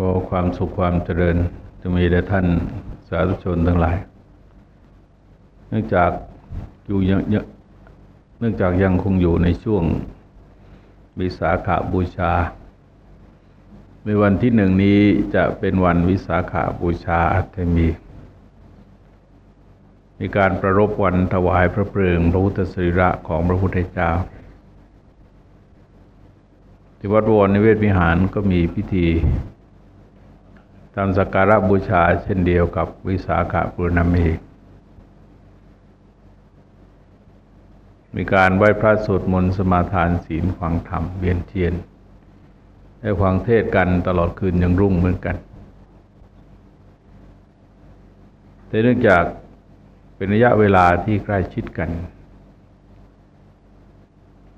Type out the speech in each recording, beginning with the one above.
ขอความสุขความเจริญจะมีแด่ท่านสาธุชนทั้งหลาย เนื่องจากอยู่ยังเนื่องจากยังคงอยู่ในช่วงวิสาขาบูชา ในวันที่หนึ่งนี้จะเป็นวันวิสาขาบูชาอัตมี มีการประรบวันถวายพระเพลิงพระพุทธสรีระของพระพุทธเจ้า ที่วัดวรนิเวศวิหารก็มีพิธี ทำสักการะบูชาเช่นเดียวกับวิสาขาปุรณมี มีการไหว้พระสวดมนต์สมาทานศีลฟังธรรมเวียนเทียนให้ฟังเทศกันตลอดคืนยังรุ่งเหมือนกัน แต่เนื่องจากเป็นระยะเวลาที่ใกล้ชิดกัน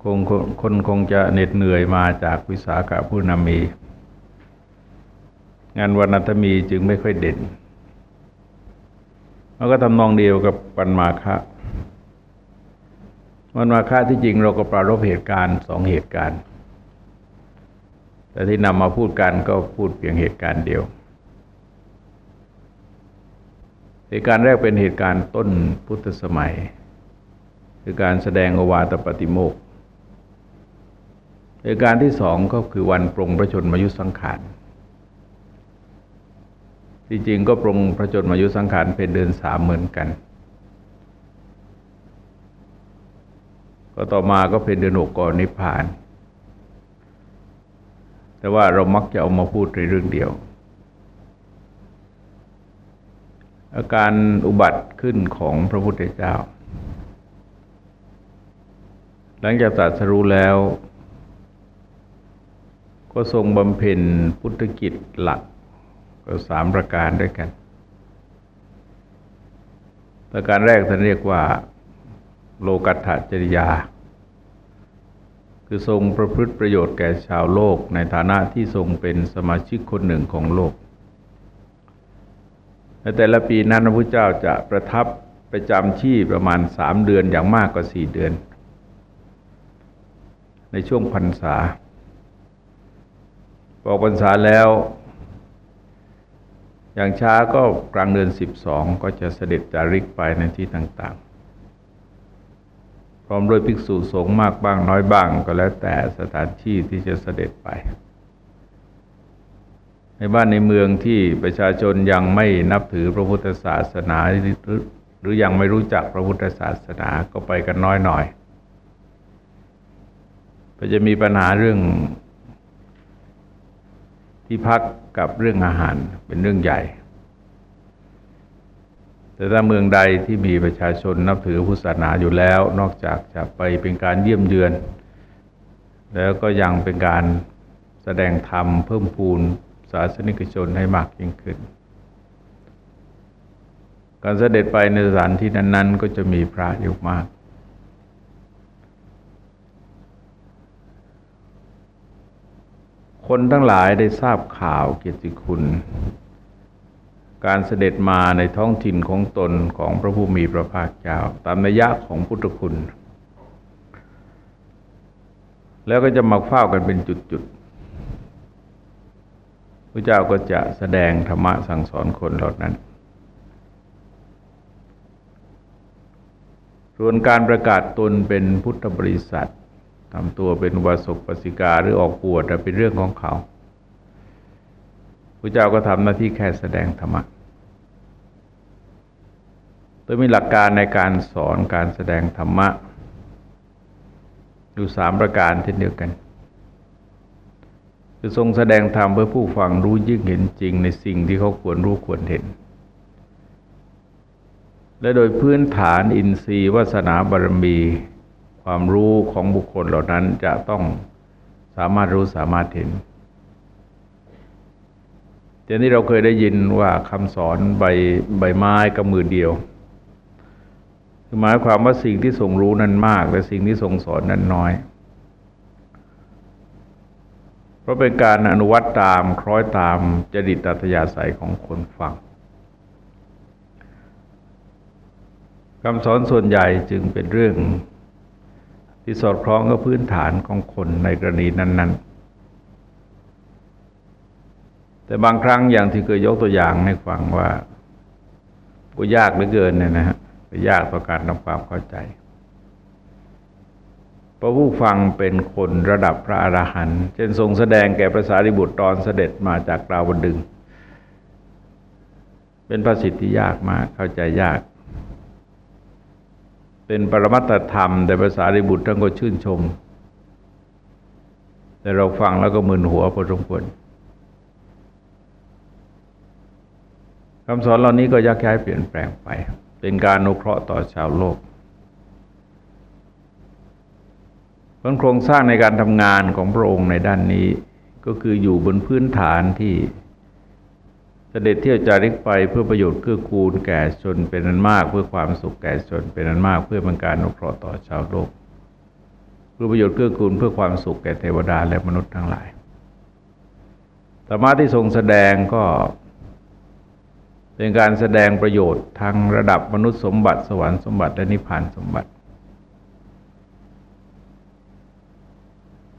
คงคนคงจะเหน็ดเหนื่อยมาจากวิสาขาพุรณมี งานวันนัตมีจึงไม่ค่อยเด่นแล้วก็ทำนองเดียวกับวันมาฆะวันมาฆะที่จริงเราก็ปรารบเหตุการณ์สองเหตุการณ์ แต่ที่นำมาพูดกันก็พูดเพียงเหตุการณ์เดียว เหตุการณ์แรกเป็นเหตุการณ์ต้นพุทธสมัย คือการแสดงอวาตปฏิโมกเหตุการณ์ที่สองก็คือวันปรงพระชนมายุสังขาร จริงก็ปรงพระชนมายุสังขารเป็นเดือนสามเหมือนกัน ก็ต่อมาก็เป็นเดือนหกก่อนนิพพาน แต่ว่าเรามักจะเอามาพูดในเรื่องเดียว อาการอุบัติขึ้นของพระพุทธเจ้า หลังจากตรัสรู้แล้ว ก็ทรงบำเพ็ญพุทธกิจหลัก ก็สามประการด้วยกัน ประการแรกท่านเรียกว่า โลกัตถจริยา คือทรงประพฤติประโยชน์แก่ชาวโลกในฐานะที่ทรงเป็นสมาชิกคนหนึ่งของโลกในแต่ละปีนั้นพระพุทธเจ้าจะประทับประจำที่ประมาณสามเดือนอย่างมากกว่าสี่เดือน ในช่วงพรรษาบอกพรรษาแล้ว อย่างช้าก็กลางเดือนสิบสองก็จะเสด็จจาริกไปในที่ต่างๆ พร้อมด้วยภิกษุสงฆ์มากบ้างน้อยบ้างก็แล้วแต่สถานที่ที่จะเสด็จไป ในบ้านในเมืองที่ประชาชนยังไม่นับถือพระพุทธศาสนาหรือยังไม่รู้จักพระพุทธศาสนาก็ไปกันน้อยหน่อยก็จะมีปัญหาเรื่อง ที่พักกับเรื่องอาหารเป็นเรื่องใหญ่ แต่ถ้าเมืองใดที่มีประชาชนนับถือพุทธศาสนาอยู่แล้ว นอกจากจะไปเป็นการเยี่ยมเยือน แล้วก็ยังเป็นการแสดงธรรมเพิ่มพูนศาสนิกชนให้มากยิ่งขึ้น การเสด็จไปในสถานที่นั้น ๆ ก็จะมีพระอยู่มาก คนทั้งหลายได้ทราบข่าวเกียรติคุณ การเสด็จมาในท้องถิ่นของตนของพระผู้มีพระภาคเจ้า ตามนัยยะของพุทธคุณ แล้วก็จะมาเฝ้ากันเป็นจุดๆพระเจ้าก็จะแสดงธรรมะสั่งสอนคนเหล่านั้น ส่วนการประกาศตนเป็นพุทธบริษัท ทำตัวเป็นวาสกปสิกาหรือออกปวดเป็นเรื่องของเขาพระเจ้าก็ทำหน้าที่แค่แสดงธรรมะโดยมีหลักการในการสอนการแสดงธรรมะอยู่สามประการเช่นเดียวกันคือทรงแสดงธรรมเพื่อผู้ฟังรู้ยิ่งเห็นจริงในสิ่งที่เขาควรรู้ควรเห็น และโดยพื้นฐานอินทรีย์วาสนาบารมี ความรู้ของบุคคลเหล่านั้นจะต้องสามารถรู้สามารถเห็นเดีนี้เราเคยได้ยินว่าคำสอนใบใบไม้กับมือเดียวหมายความว่าสิ่งที่ทรงรู้นั้นมากแต่สิ่งที่ทรงสอนนั้นน้อย เพราะเป็นการอนุวัตตามคล้อยตามจริตอัตยาศัยของคนฟังคำสอนส่วนใหญ่จึงเป็นเรื่อง ที่สอดคล้องกับพื้นฐานของคนในกรณีนั้น ๆ แต่บางครั้งอย่างที่เคยยกตัวอย่างให้ฟังว่าก็ยากเหลือเกินเนี่ยนะฮะยากต่อการทำความเข้าใจพระผู้ฟังเป็นคนระดับพระอรหันต์เช่นทรงแสดงแก่พระสารีบุตรตอนเสด็จมาจากกราวดึง เป็นภาษิตที่ยากมากเข้าใจยาก เป็นปรมัตธรรม แต่ภาษาริบุตรท่านก็ชื่นชม แต่เราฟังแล้วก็มึนหัวพอสมควรคำสอนเหล่านี้ก็ยักย้ายเปลี่ยนแปลงไป เป็นการนุเคราะห์ต่อชาวโลกผลโครงสร้างในการทำงานของพระองค์ในด้านนี้ ก็คืออยู่บนพื้นฐานที่ เสด็จเที่ยวจาริกไปเพื่อประโยชน์เกื้อกูลแก่ชนเป็นอันมาก เพื่อความสุขแก่ชนเป็นอันมาก เพื่อเป็นการนุเคราะห์ต่อชาวโลก เพื่อประโยชน์เกื้อกูลเพื่อความสุขแก่เทวดาและมนุษย์ทั้งหลายธรรมะที่ทรงแสดงก็เป็นการแสดงประโยชน์ทั้งระดับมนุษย์สมบัติ สวรรค์สมบัติและนิพพานสมบัติ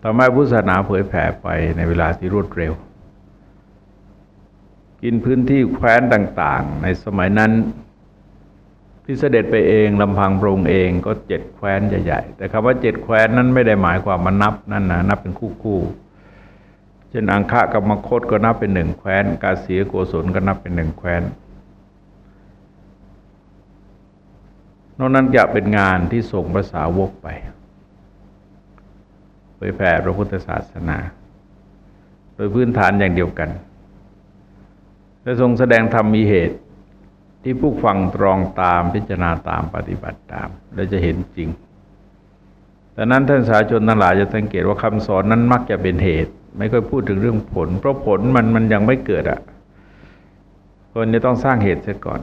ทำให้พุทธศาสนาเผยแผ่ไปในเวลาที่รวดเร็ว กินพื้นที่แคว้นต่าง ๆ ในสมัยนั้น ที่เสด็จไปเองลำพังพระองค์เองก็เจ็ดแคว้นใหญ่ๆแต่คำว่าเจ็ดแคว้นนั้นไม่ได้หมายความมานับนั่นนะนับเป็นคู่ๆเช่นอังคะกับมคตก็นับเป็นหนึ่งแคว้น กาเสียโกศลก็นับเป็นหนึ่งแคว้นนอกนั้นจะเป็นงานที่ส่งภาษาวกไปเผยแผ่พระพุทธศาสนา โดยพื้นฐานอย่างเดียวกัน และทรงแสดงธรรมมีเหตุ ที่ผู้ฟังตรองตามพิจารณาตามปฏิบัติตาม และจะเห็นจริงแต่นั้นท่านสาชนทั้งหลายจะสังเกตว่าคำสอนนั้นมักจะเป็นเหตุ ไม่ค่อยพูดถึงเรื่องผล เพราะผลมันมันยังไม่เกิดอะ่ะ คนจะต้องสร้างเหตุเสียก่อน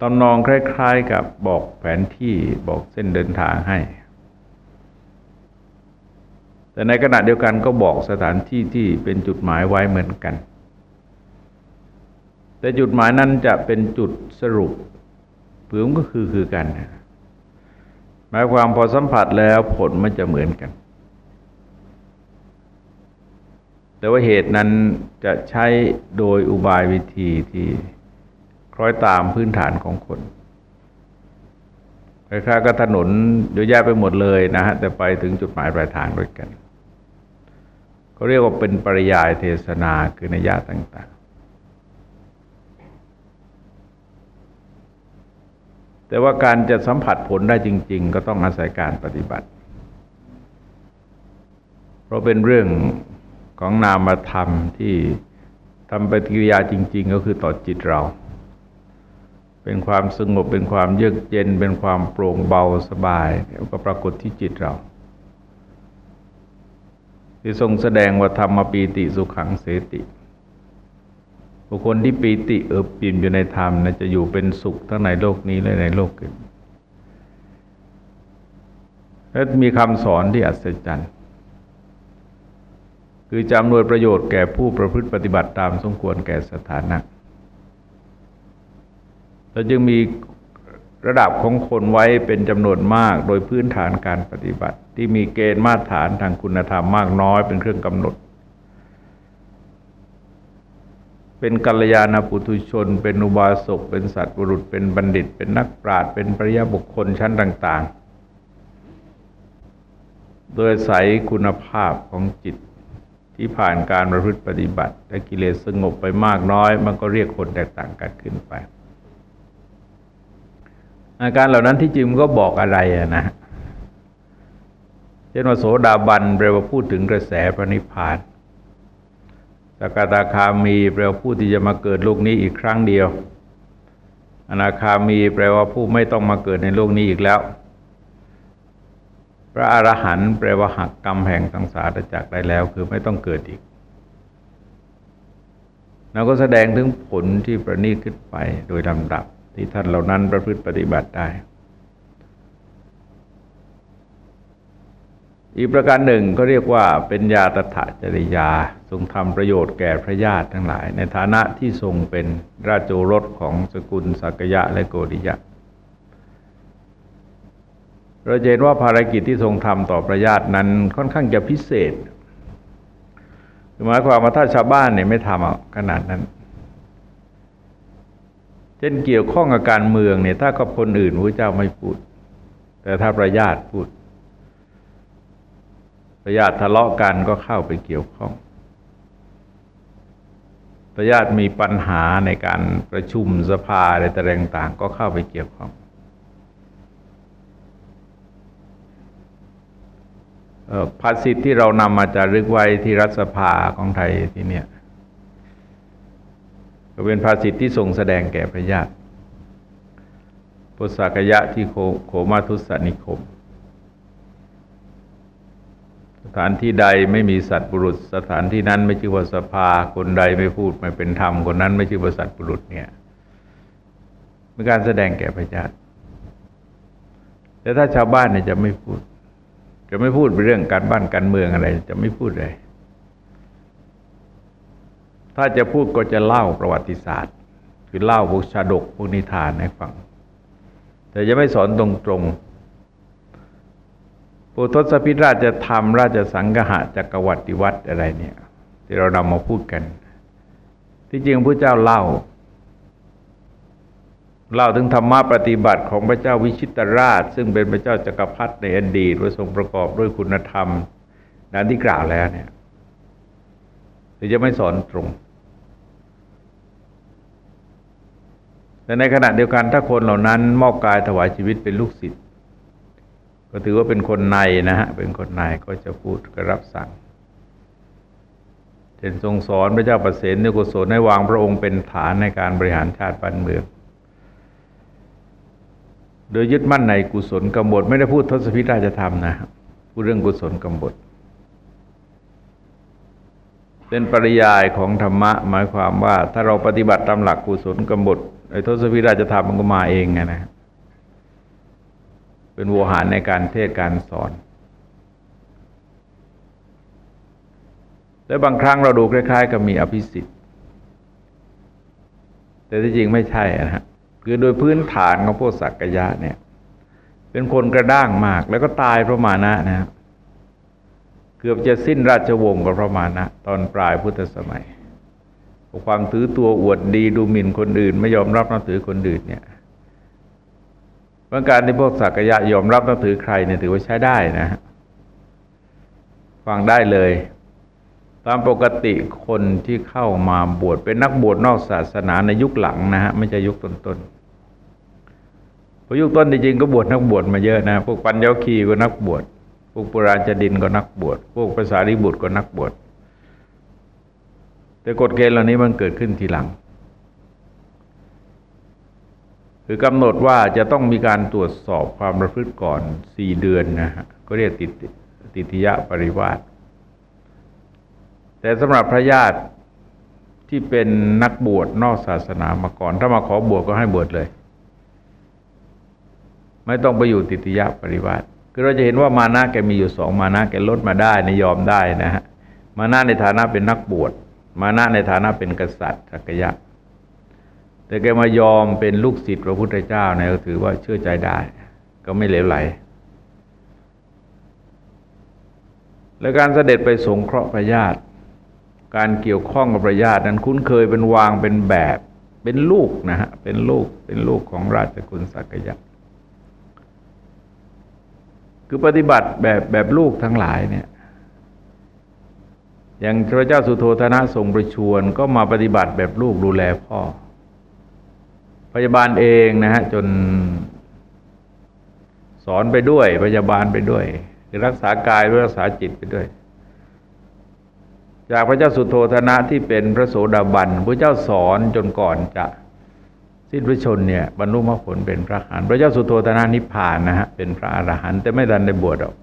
ตำนองคล้าย ๆ กับบอกแผนที่บอกเส้นเดินทางให้ แต่ในขณะเดียวกันก็บอกสถานที่ที่เป็นจุดหมายไว้เหมือนกัน แต่จุดหมายนั้นจะเป็นจุดสรุปผืมก็คือคือกัน หมายความพอสัมผัสแล้วผลมันจะเหมือนกัน แต่ว่าเหตุนั้นจะใช้โดยอุบายวิธีที่คล้อยตามพื้นฐานของคนคล้ายๆกับถนนเยอะแยะไปหมดเลยนะฮะแต่ไปถึงจุดหมายปลายทางด้วยกัน เขาเรียกว่าเป็นปริยายเทศนาคือนัยยะต่าง ๆ แต่ว่าการจะสัมผัสผลได้จริง ๆ ก็ต้องอาศัยการปฏิบัติ เพราะเป็นเรื่องของนามธรรมที่ทำปฏิกิริยาจริง ๆ ก็คือต่อจิตเรา เป็นความสงบเป็นความเยือกเย็น เป็นความโปร่งเบาสบายก็ปรากฏที่จิตเรา ที่ทรงแสดงว่าธรรมปีติสุขังเสติบุคคลที่ปีติเอิบปิ่มอยู่ในธรรมนะจะอยู่เป็นสุขทั้งในโลกนี้และในโลกอื่นและมีคำสอนที่อัศจรรย์ คือจำนวยประโยชน์แก่ผู้ประพฤติปฏิบัติตามสมควรแก่สถานะแล้วจึงมี ระดับของคนไว้เป็นจำนวนมากโดยพื้นฐานการปฏิบัติ ที่มีเกณฑ์มาตรฐานทางคุณธรรมมากน้อยเป็นเครื่องกำหนด เป็นกัลยาณปุถุชน เป็นอุบาสกเป็นสัตว์บุรุษ เป็นบัณฑิต เป็นนักปราชญ์เป็นปริยบุคคลชั้นต่าง ๆ โดยใสคุณภาพของจิตที่ผ่านการประพฤติปฏิบัติและกิเลสสงบไปมากน้อย มันก็เรียกคนแตกต่างกันขึ้นไป อาการเหล่านั้นที่จริงก็บอกอะไรนะเช่นว่าโสดาบันแปลว่าพูดถึงกระแสพระนิพพานสกตาคามีแปลว่าผู้ที่จะมาเกิดโลกนี้อีกครั้งเดียว อนาคามีแปลว่าผู้ไม่ต้องมาเกิดในโลกนี้อีกแล้ว พระอรหันต์แปลว่าหักกรรมแห่งสังสารจักรได้แล้ว คือไม่ต้องเกิดอีกเราก็แสดงถึงผลที่ประณีตขึ้นไปโดยลำดับ ที่ท่านเหล่านั้นประพฤติปฏิบัติได้ อีกประการหนึ่งก็เรียกว่าเป็นญาตถะจริยาทรงทำประโยชน์แก่พระญาติทั้งหลาย ในฐานะที่ทรงเป็นราชโอรสของสกุลสักยะและโกริยะเราเห็นว่าภารกิจที่ทรงทำต่อพระญาตินั้นค่อนข้างจะพิเศษหมายความว่าถ้าชาวบ้านเนี่ยไม่ทำขนาดนั้น เช่นเกี่ยวข้องกับการเมืองเนี่ย ถ้ากับคนอื่นพระเจ้าไม่พูด แต่ถ้าประญาติพูด ประญาติทะเลาะกันก็เข้าไปเกี่ยวข้อง ประญาติมีปัญหาในการประชุมสภาอะไรต่างๆก็เข้าไปเกี่ยวข้องภาษิตที่เรานำมาจารึกไว้ที่รัฐสภาของไทยที่เนี่ย ก็เป็นภาษิตที่ทรงแสดงแก่พระญาติพุทธกยะที่โคโคมาทุสนิคม สถานที่ใดไม่มีสัตว์บุรุษ สถานที่นั้นไม่ชื่อว่าสภา คนใดไม่พูดไม่เป็นธรรม คนนั้นไม่ชื่อว่าสัตว์บุรุษเนี่ยเป็นการแสดงแก่พระญาติแต่ถ้าชาวบ้านเนี่ยจะไม่พูด จะไม่พูดเรื่องการบ้านการเมืองอะไร จะไม่พูดเลย ถ้าจะพูดก็จะเล่าประวัติศาสตร์ คือเล่าพวกชาดกพวกนิทานให้ฟัง แต่จะไม่สอนตรงๆปุทศพิราชธรรมราชสังหะจักรวรรดิวัตรอะไรเนี่ย ที่เรานำมาพูดกัน ที่จริงพระเจ้าเล่าเล่าถึงธรรมะปฏิบัติของพระเจ้าวิชิตราช ซึ่งเป็นพระเจ้าจักรพรรดิในอดีตว่าทรงประกอบด้วยคุณธรรมดังที่กล่าวแล้วเนี่ยจะไม่สอนตรง แต่ในขณะเดียวกันถ้าคนเหล่านั้น มอบกายถวายชีวิตเป็นลูกศิษย์ก็ถือว่าเป็นคนในนะฮะเป็นคนในก็จะพูดก็รับสั่งเช่นทรงสอนพระเจ้าประเสนในกุศลให้วางพระองค์เป็นฐานในการบริหารชาติบ้านเมือง โดยยึดมั่นในกุศลกำบดไม่ได้พูดทศพิราชธรรมนะพูดเรื่องกุศลกำบดเป็นปริยายของธรรมะ หมายความว่า ถ้าเราปฏิบัติตามหลักกุศลกำบด ไอ้ทศพิราชธรรมมันก็มาเองไงนะเป็นวัวหารในการเทศการสอน และบางครั้งเราดูคล้ายๆ กับมีอภิสิทธิ์ แต่ที่จริงไม่ใช่นะฮะคือโดยพื้นฐานของพวกสักยะเนี่ย เป็นคนกระด้างมาก แล้วก็ตายเพราะมานะนะเกือบจะสิ้นราชวงศ์กับพระมานะ ตอนปลายพุทธสมัย ความถือตัวอวดดีดูหมิ่นคนอื่น ไม่ยอมรับนับถือคนอื่นเนี่ยบางการที่พวกสักยะยอมรับนับถือใครเนี่ยถือว่าใช้ได้นะฟังได้เลย ตามปกติคนที่เข้ามาบวชเป็นนักบวชนอกศาสนาในยุคหลังนะฮะไม่ใช่ยุคต้นๆพอยุคต้นจริงๆก็บวชนักบวชมาเยอะนะพวกปัญญาคีก็นักบวชพวกปุราจดินก็นักบวชพวกภาษาริบุตรก็นักบวช แต่กฎเกณฑ์เหล่านี้มันเกิดขึ้นทีหลัง คือกำหนดว่าจะต้องมีการตรวจสอบความประพฤติก่อนสี่เดือนนะฮะก็เรียกติดติทิยะปริวาสแต่สำหรับพระญาติที่เป็นนักบวชนอกศาสนามาก่อน ถ้ามาขอบวชก็ให้บวชเลย ไม่ต้องไปอยู่ติติยะปริวาสคือเราจะเห็นว่ามานะแกมีอยู่สองมานะแกลดมาได้ในยอมได้นะฮะมานะในฐานะเป็นนักบวช มานะในฐานะเป็นกษัตริย์สักยะ แต่แกมายอมเป็นลูกศิษย์พระพุทธเจ้าเนี่ยก็ถือว่าเชื่อใจได้ ก็ไม่เหลวไหล และการเสด็จไปสงเคราะห์ประญาติการเกี่ยวข้องกับประญาตินั้นคุ้นเคยเป็นวางเป็นแบบ เป็นลูกนะฮะ เป็นลูกเป็นลูกของราชกุลสักยะคือปฏิบัติแบบแบบลูกทั้งหลายเนี่ย อย่างพระเจ้าสุโธธนะทรงประชวรก็มาปฏิบัติแบบลูกดูแลพ่อ พยาบาลเองนะฮะจนสอนไปด้วยพยาบาลไปด้วยรักษากายรักษาจิตไปด้วย จากพระเจ้าสุโธธนะที่เป็นพระโสดาบันพระเจ้าสอนจนก่อนจะสิ้นพระชนเนี่ยบรรลุมรรคผลเป็นพระอรหันต์พระเจ้าสุโธทนานิพพานนะฮะเป็นพระอรหันต์แต่ไม่ดันได้บวชหรอก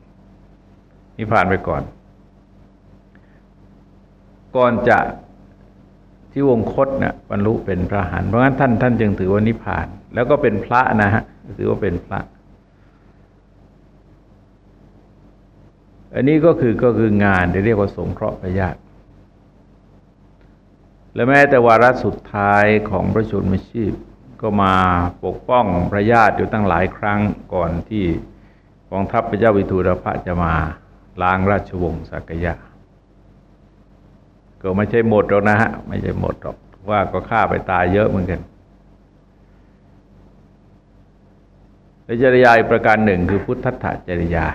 นิพพานไปก่อน ก่อนจะที่วงคตเนี่ยบรรลุเป็นพระหันเพราะงั้นท่านท่านจึงถือว่านิพพาน แล้วก็เป็นพระนะฮะถือว่าเป็นพระ อันนี้ก็คือก็คืองานที่เรียกว่าสงเคราะห์พระญาติและแม้แต่วาระสุดท้ายของพระชนมชีพ ก็มาปกป้องพระญาติอยู่ตั้งหลายครั้งก่อนที่กองทัพพระเจ้าวิทูรพะจะมาล้างราชวงศ์สักยะ ก็ไม่ใช่หมดหรอกนะฮะไม่ใช่หมดหรอกว่าก็ฆ่าไปตายเยอะเหมือนกันและจริยาอีกประการหนึ่งคือพุทธะจริยา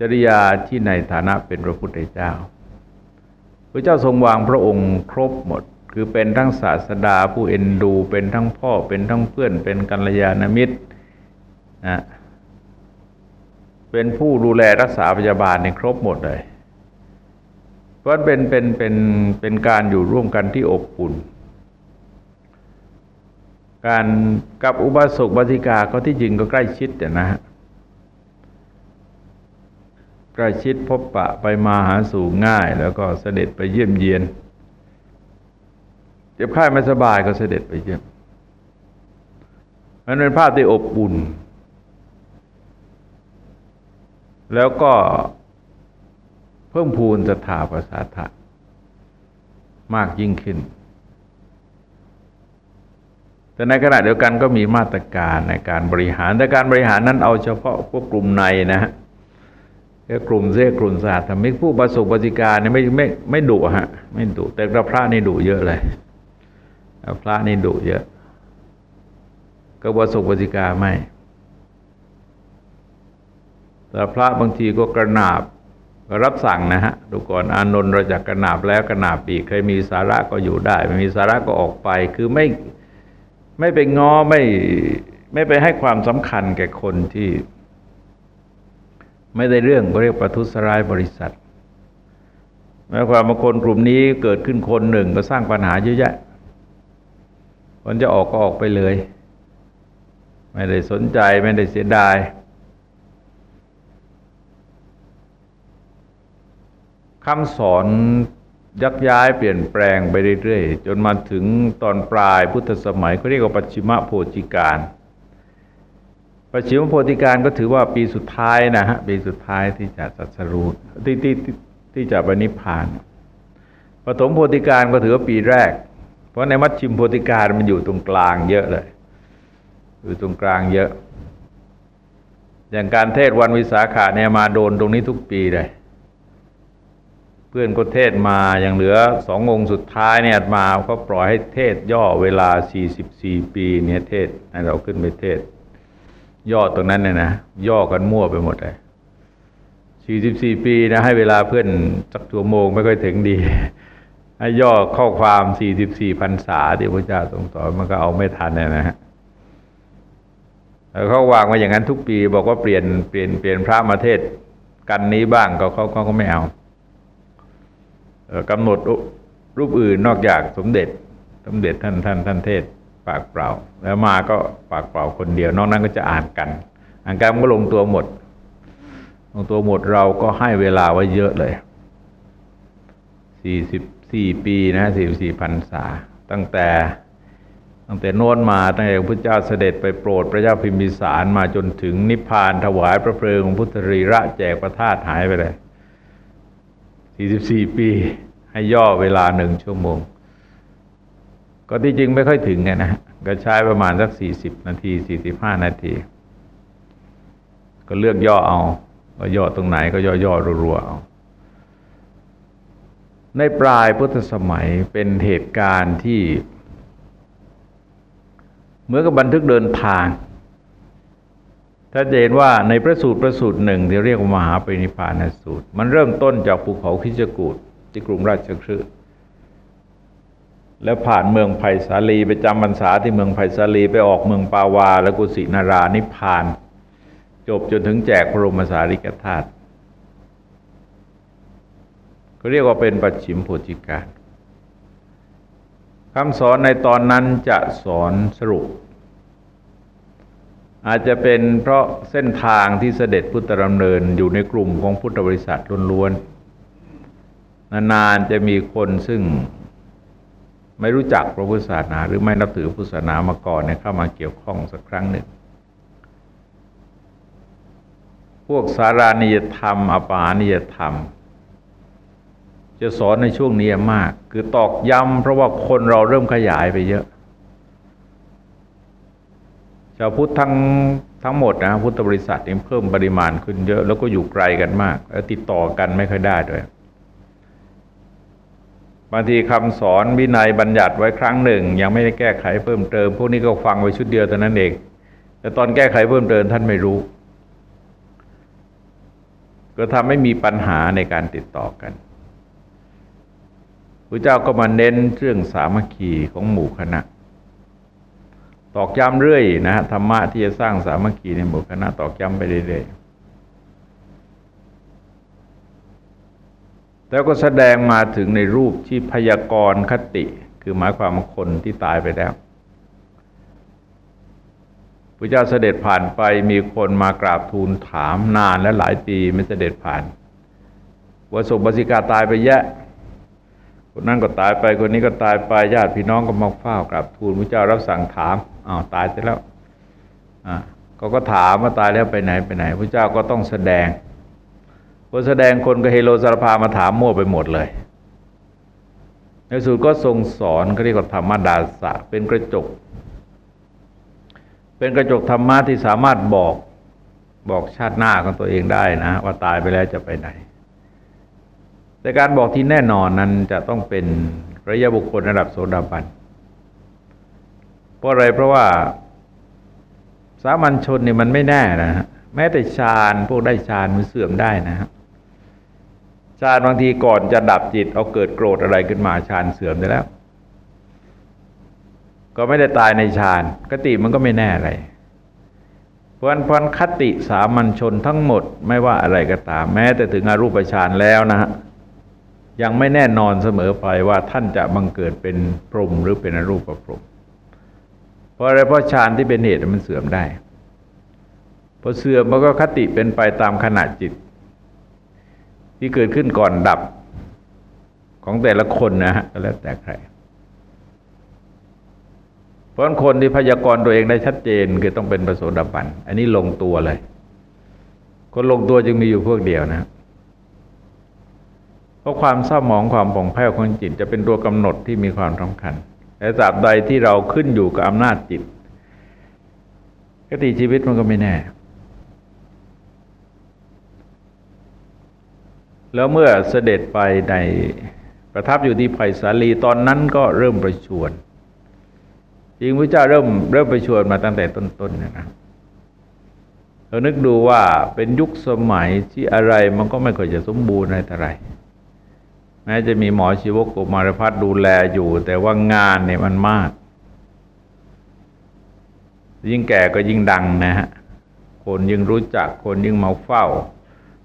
จริยาที่ในฐานะเป็นพระพุทธเจ้า พระเจ้าทรงวางพระองค์ครบหมด คือเป็นทั้งศาสดาผู้เอ็นดู เป็นทั้งพ่อเป็นทั้งเพื่อน เป็นกัลยาณมิตรนะเป็นผู้ดูแลรักษาพยาบาลในครบหมดเลย ราะเป็นเป็นเป็นเป็นการอยู่ร่วมกันที่อบอุ่น การกับอุบาสกบาติกาก็ที่จริงก็ใกล้ชิดนะฮะใกล้ชิดพบปะไปมาหาสู่ง่าย แล้วก็เสด็จไปเยี่ยมเยียนเจ็บไข้ไม่สบายก็เสด็จไปเยี่ยมมันเป็นภาพที่อบอุ่น แล้วก็ พิ่มพูนศรัทธาประสาทะมากยิ่งขึ้น แต่ในขณะเดียวกันก็มีมาตรการในการบริหาร แต่การบริหารนั้นเอาเฉพาะพวกกลุ่มในนะฮะแค่กลุ่มเสียกลุ่มศาสตร์ธรรมิกผู้ประสบปฏิการเนี่ยไม่ไม่ไม่ดุฮะไม่ดุแต่พระนี่ดุเยอะเลยพระนี่ดุเยอะ ก็ประสบปฏิการไม่แต่พระบางทีก็กระนาบ รับสั่งนะฮะดูก่อนอานนท์เราจะกระนาบแล้วกระนาบอีกเคยมีสาระก็อยู่ได้ ไม่มีสาระก็ออกไป คือไม่ไม่ไปง้อไม่ไม่ไปให้ความสำคัญแก่คนที่ ไม่ได้เรื่องก็เรียกประทุษร้ายบริษัทหมายความบางคนกลุ่มนี้เกิดขึ้นคนหนึ่งก็สร้างปัญหาเยอะแยะคนจะออกก็ออกไปเลย ไม่ได้สนใจไม่ได้เสียดาย คำสอนยักย้ายเปลี่ยนแปลงไปเรื่อยๆ จนมาถึงตอนปลายพุทธสมัยเขาเรียกว่าปัจฉิมโพธิการปัจฉิมโพธิการก็ถือว่าปีสุดท้ายนะฮะปีสุดท้ายที่จะสัสรูที่ที่ที่จะบนิพพานปฐมโพธิการก็ถือว่าปีแรก เพราะในมัชชิมโพธิการมันอยู่ตรงกลางเยอะเลยอยู่ตรงกลางเยอะ อย่างการเทศวันวิสาขาเนี่ยมาโดนตรงนี้ทุกปีเลย เพื่อนก็เทศมาอย่างเหลือสององค์สุดท้ายเนี่ยมาก็ปล่อยให้เทศย่อเวลา 44 ปีเนี่ยเทศให้เราขึ้นไปเทศ ย่อตรงนั้นเนี่ยนะย่อกันมั่วไปหมดเลย 44 ปีนะให้เวลาเพื่อนสักชั่วโมงไม่ค่อยถึงดี ให้ย่อข้อความ 44พรรษาที่พระเจ้าทรงสอนมันก็เอาไม่ทันเนี่ยนะฮะเขาวางมาอย่างนั้นทุกปี บอกว่าเปลี่ยนเปลี่ยนเปลี่ยนพระมาเทศกันนี้บ้างก็เขาเขาก็ไม่เอา กำหนดรูปอื่นนอกจากสมเด็จสมเด็จท่านท่านท่านเทศปากเปล่า แล้วมาก็ปากเปล่าคนเดียวนอกนั้นก็จะอ่านกัน อ่านกันก็ลงตัวหมด ลงตัวหมดเราก็ให้เวลาไว้เยอะเลยสี่สิบสี่ปีนะสี่สี่พันษา ตั้งแต่ตั้งแต่โน้นมาตั้งแต่พระเจ้าเสด็จไปโปรดพระเจ้าพิมพิสารมาจนถึงนิพพานถวายพระเพลิงของพุทธรีระแจกประทาตหายไปเลย 44 ปี ให้ย่อเวลาหนึ่งชั่วโมง ก็ที่จริงไม่ค่อยถึงไงนะก็ใช้ประมาณสัก 40 นาที 45 นาที ก็เลือกย่อเอาก็ย่อตรงไหนก็ย่อย่อรัวๆเอาในปลายพุทธสมัยเป็นเหตุการณ์ที่เหมือนกับบันทึกเดินทาง ถ้าจะเห็นว่าในพระสูตรพระสูตรหนึ่งที่เรียกว่ามหาปรินิพานสูตร มันเริ่มต้นจากภูเขาคิจกูดที่กรุงราชคฤห์แล้วผ่านเมืองไผ่สาลีไปจำพรรษาที่เมืองไผ่สาลีไปออกเมืองปาวา และกุสินารานิพาน จบจนถึงแจกพระบรมสารีริกธาตุก็เรียกว่าเป็นปัจฉิมโพธิการคำสอนในตอนนั้นจะสอนสรุป อาจจะเป็นเพราะเส้นทางที่เสด็จพุทธดำเนินอยู่ในกลุ่มของพุทธบริษัทล้วนๆนานๆจะมีคนซึ่งไม่รู้จักพระพุทธศาสนาหรือไม่นับถือพุทธศาสนามาก่อนเนี่ยเข้ามาเกี่ยวข้องสักครั้งหนึ่ง พวกสารานิยธรรมอปานิยธรรม จะสอนในช่วงนี้มาก คือตอกย้ำเพราะว่าคนเราเริ่มขยายไปเยอะ ชาวพุทธทั้งทั้งหมดนะพุทธบริษัทเองเพิ่มปริมาณขึ้นเยอะแล้วก็อยู่ไกลกันมากแล้วติดต่อกันไม่ค่อยได้ด้วยบางทีคำสอนวินัยบัญญัติไว้ครั้งหนึ่ง ยังไม่ได้แก้ไขเพิ่มเติม พวกนี้ก็ฟังไว้ชุดเดียวแต่านั้นเอง แต่ตอนแก้ไขเพิ่มเติมท่านไม่รู้ ก็ทำให้มีปัญหาในการติดต่อกันพระเจ้าก็มาเน้นเรื่องสามัคคีของหมู่คณะ ตอกย้ำเรื่อยนะธรรมะที่จะสร้างสามัคคีในหมู่คณะตอกย้ำไปเรื่อยๆแล้วก็แสดงมาถึงในรูปที่พยากรณ์คติ คือหมายความว่าคนที่ตายไปแล้วพระเจ้าเสด็จผ่านไปมีคนมากราบทูลถามนานและหลายปีไม่เสด็จผ่านว่าศพบสิกาตายไปแยะ คนนั้นก็ตายไปคนนี้ก็ตายไปญาติพี่น้องก็มาเฝ้ากราบทูลพระเจ้ารับสั่งถาม อ้าวตายไปแล้วอ่าเขาก็ถามว่าตายแล้วไปไหนไปไหนพระเจ้าก็ต้องแสดงพอแสดงคนก็เฮโลสารพามาถามมั่วไปหมดเลย ในสุดก็ทรงสอนเขาเรียกว่าธรรมดาสะเป็นกระจก เป็นกระจกธรรมะที่สามารถบอกบอกชาติหน้าของตัวเองได้นะว่าตายไปแล้วจะไปไหน แต่การบอกที่แน่นอนนั้นจะต้องเป็นระยะบุคคลระดับโสดาบันเเพราะอะไรเพราะว่า สามัญชนเนี่ยมันไม่แน่นะฮะแม้แต่ฌานพวกได้ฌานมันเสื่อมได้นะฮะฌานบางทีก่อนจะดับจิต เอาเกิดโกรธอะไรขึ้นมาฌานเสื่อมไปแล้ว ก็ไม่ได้ตายในฌานคติมันก็ไม่แน่อะไรเพราะนั้นคติสามัญชนทั้งหมดไม่ว่าอะไรก็ตาม แม้แต่ถึงอรูปฌานแล้วนะฮะยังไม่แน่นอนเสมอไปว่าท่านจะบังเกิดเป็นพรหมหรือเป็นอรูปพรหม เพราะอะไรเพราะฌานที่เป็นเหตุมันเสื่อมได้พอเสื่อมมันก็คติเป็นไปตามขณะจิต ที่เกิดขึ้นก่อนดับของแต่ละคนนะฮะก็แล้วแต่ใคร เพราะคนที่พยากรณ์ตัวเองได้ชัดเจนคือต้องเป็นประโสดาบันอันนี้ลงตัวเลย คนลงตัวจึงมีอยู่พวกเดียวนะเพราะความเศร้าหมองความผ่องแผ้วของจิตจะเป็นตัวกำหนดที่มีความสำคัญ แต่ตราบใดที่เราขึ้นอยู่กับอำนาจจิตกติชีวิตมันก็ไม่แน่ แล้วเมื่อเสด็จไปในประทับอยู่ที่ไผ่สาลีตอนนั้นก็เริ่มประชวนจริงพระเจ้าเริ่มเริ่มไปชวนมาตั้งแต่ต้นๆนนะเรานึกดูว่าเป็นยุคสมัยที่อะไรมันก็ไม่ค่อยจะสมบูรณ์อะไรแต่ไร แม้จะมีหมอชีวกกุมารพัฒดูแลอยู่ แต่ว่างานเนี่ยมันมาก ยิ่งแก่ก็ยิ่งดังนะฮะคนยิ่งรู้จักคนยิ่งมาเฝ้า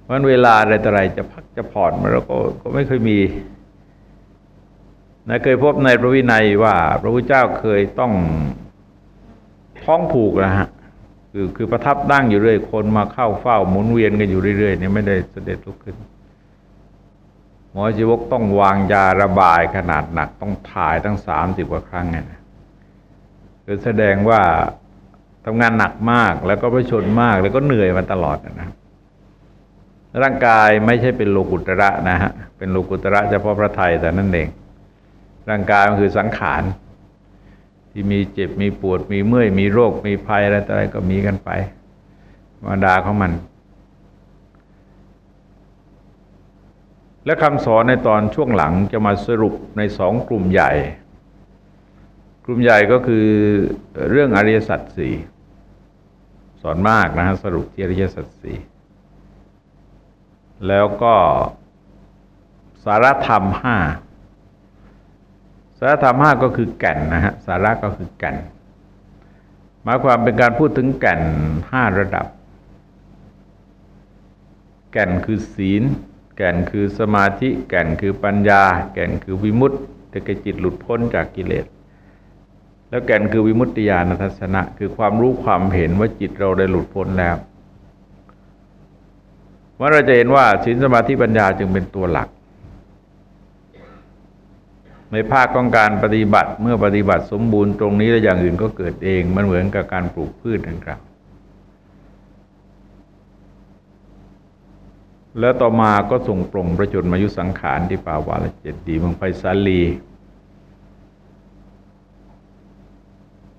เพราะเวลาอะไรต่ไรจะพักจะผ่อนมันแล้วก็ก็ไม่เคยมีนะเคยพบในพระวินัยว่าพระพุทธเจ้าเคยต้องท้องผูกนะฮะคือคือประทับนั่งอยู่เรื่อยคนมาเข้าเฝ้าหมุนเวียนกันอยู่เรื่อยๆเนี่ยไม่ได้เสด็จลุกขึ้น หมอชีวกต้องวางยาระบายขนาดหนักต้องถ่ายตั้งสามสิบกว่าครั้งเนี่ยคือแสดงว่าทำงานหนักมากแล้วก็ประชนมากแล้วก็เหนื่อยมาตลอดนะร่างกายไม่ใช่เป็นโลกุตระนะฮะเป็นโลกุตระเฉพาะพระไทยแต่นั่นเอง ร่างกายมันคือสังขาร ที่มีเจ็บมีปวดมีเมื่อยมีโรคมีภัยอะไรต่ออะไรก็มีกันไปธรรมดาของมัน และคำสอนในตอนช่วงหลังจะมาสรุปในสองกลุ่มใหญ่ กลุ่มใหญ่ก็คือเรื่องอริยสัจสี่สอนมากนะฮะสรุปที่อริยสัจสี่แล้วก็สารธรรมห้าสารธรรมห้าก็คือแก่นนะฮะสาระก็คือแก่นหมายความเป็นการพูดถึงแก่นห้าระดับ แก่นคือศีล แก่นคือสมาธิ แก่นคือปัญญา แก่นคือวิมุตติกจิตหลุดพ้นจากกิเลส แล้วแก่นคือวิมุตติญาณทัศนะ คือความรู้ความเห็นว่าจิตเราได้หลุดพ้นแล้วว่าเราจะเห็นว่าศีลสมาธิปัญญาจึงเป็นตัวหลัก ในภาคของการปฏิบัติเมื่อปฏิบัติสมบูรณ์ตรงนี้แล้วอย่างอื่นก็เกิดเองมันเหมือนกับการปลูกพืชดังกล่าว แล้วต่อมาก็ส่งปรงประชนมายุสังขารที่ป่าวาลเจดีเมืองไผ่สาลี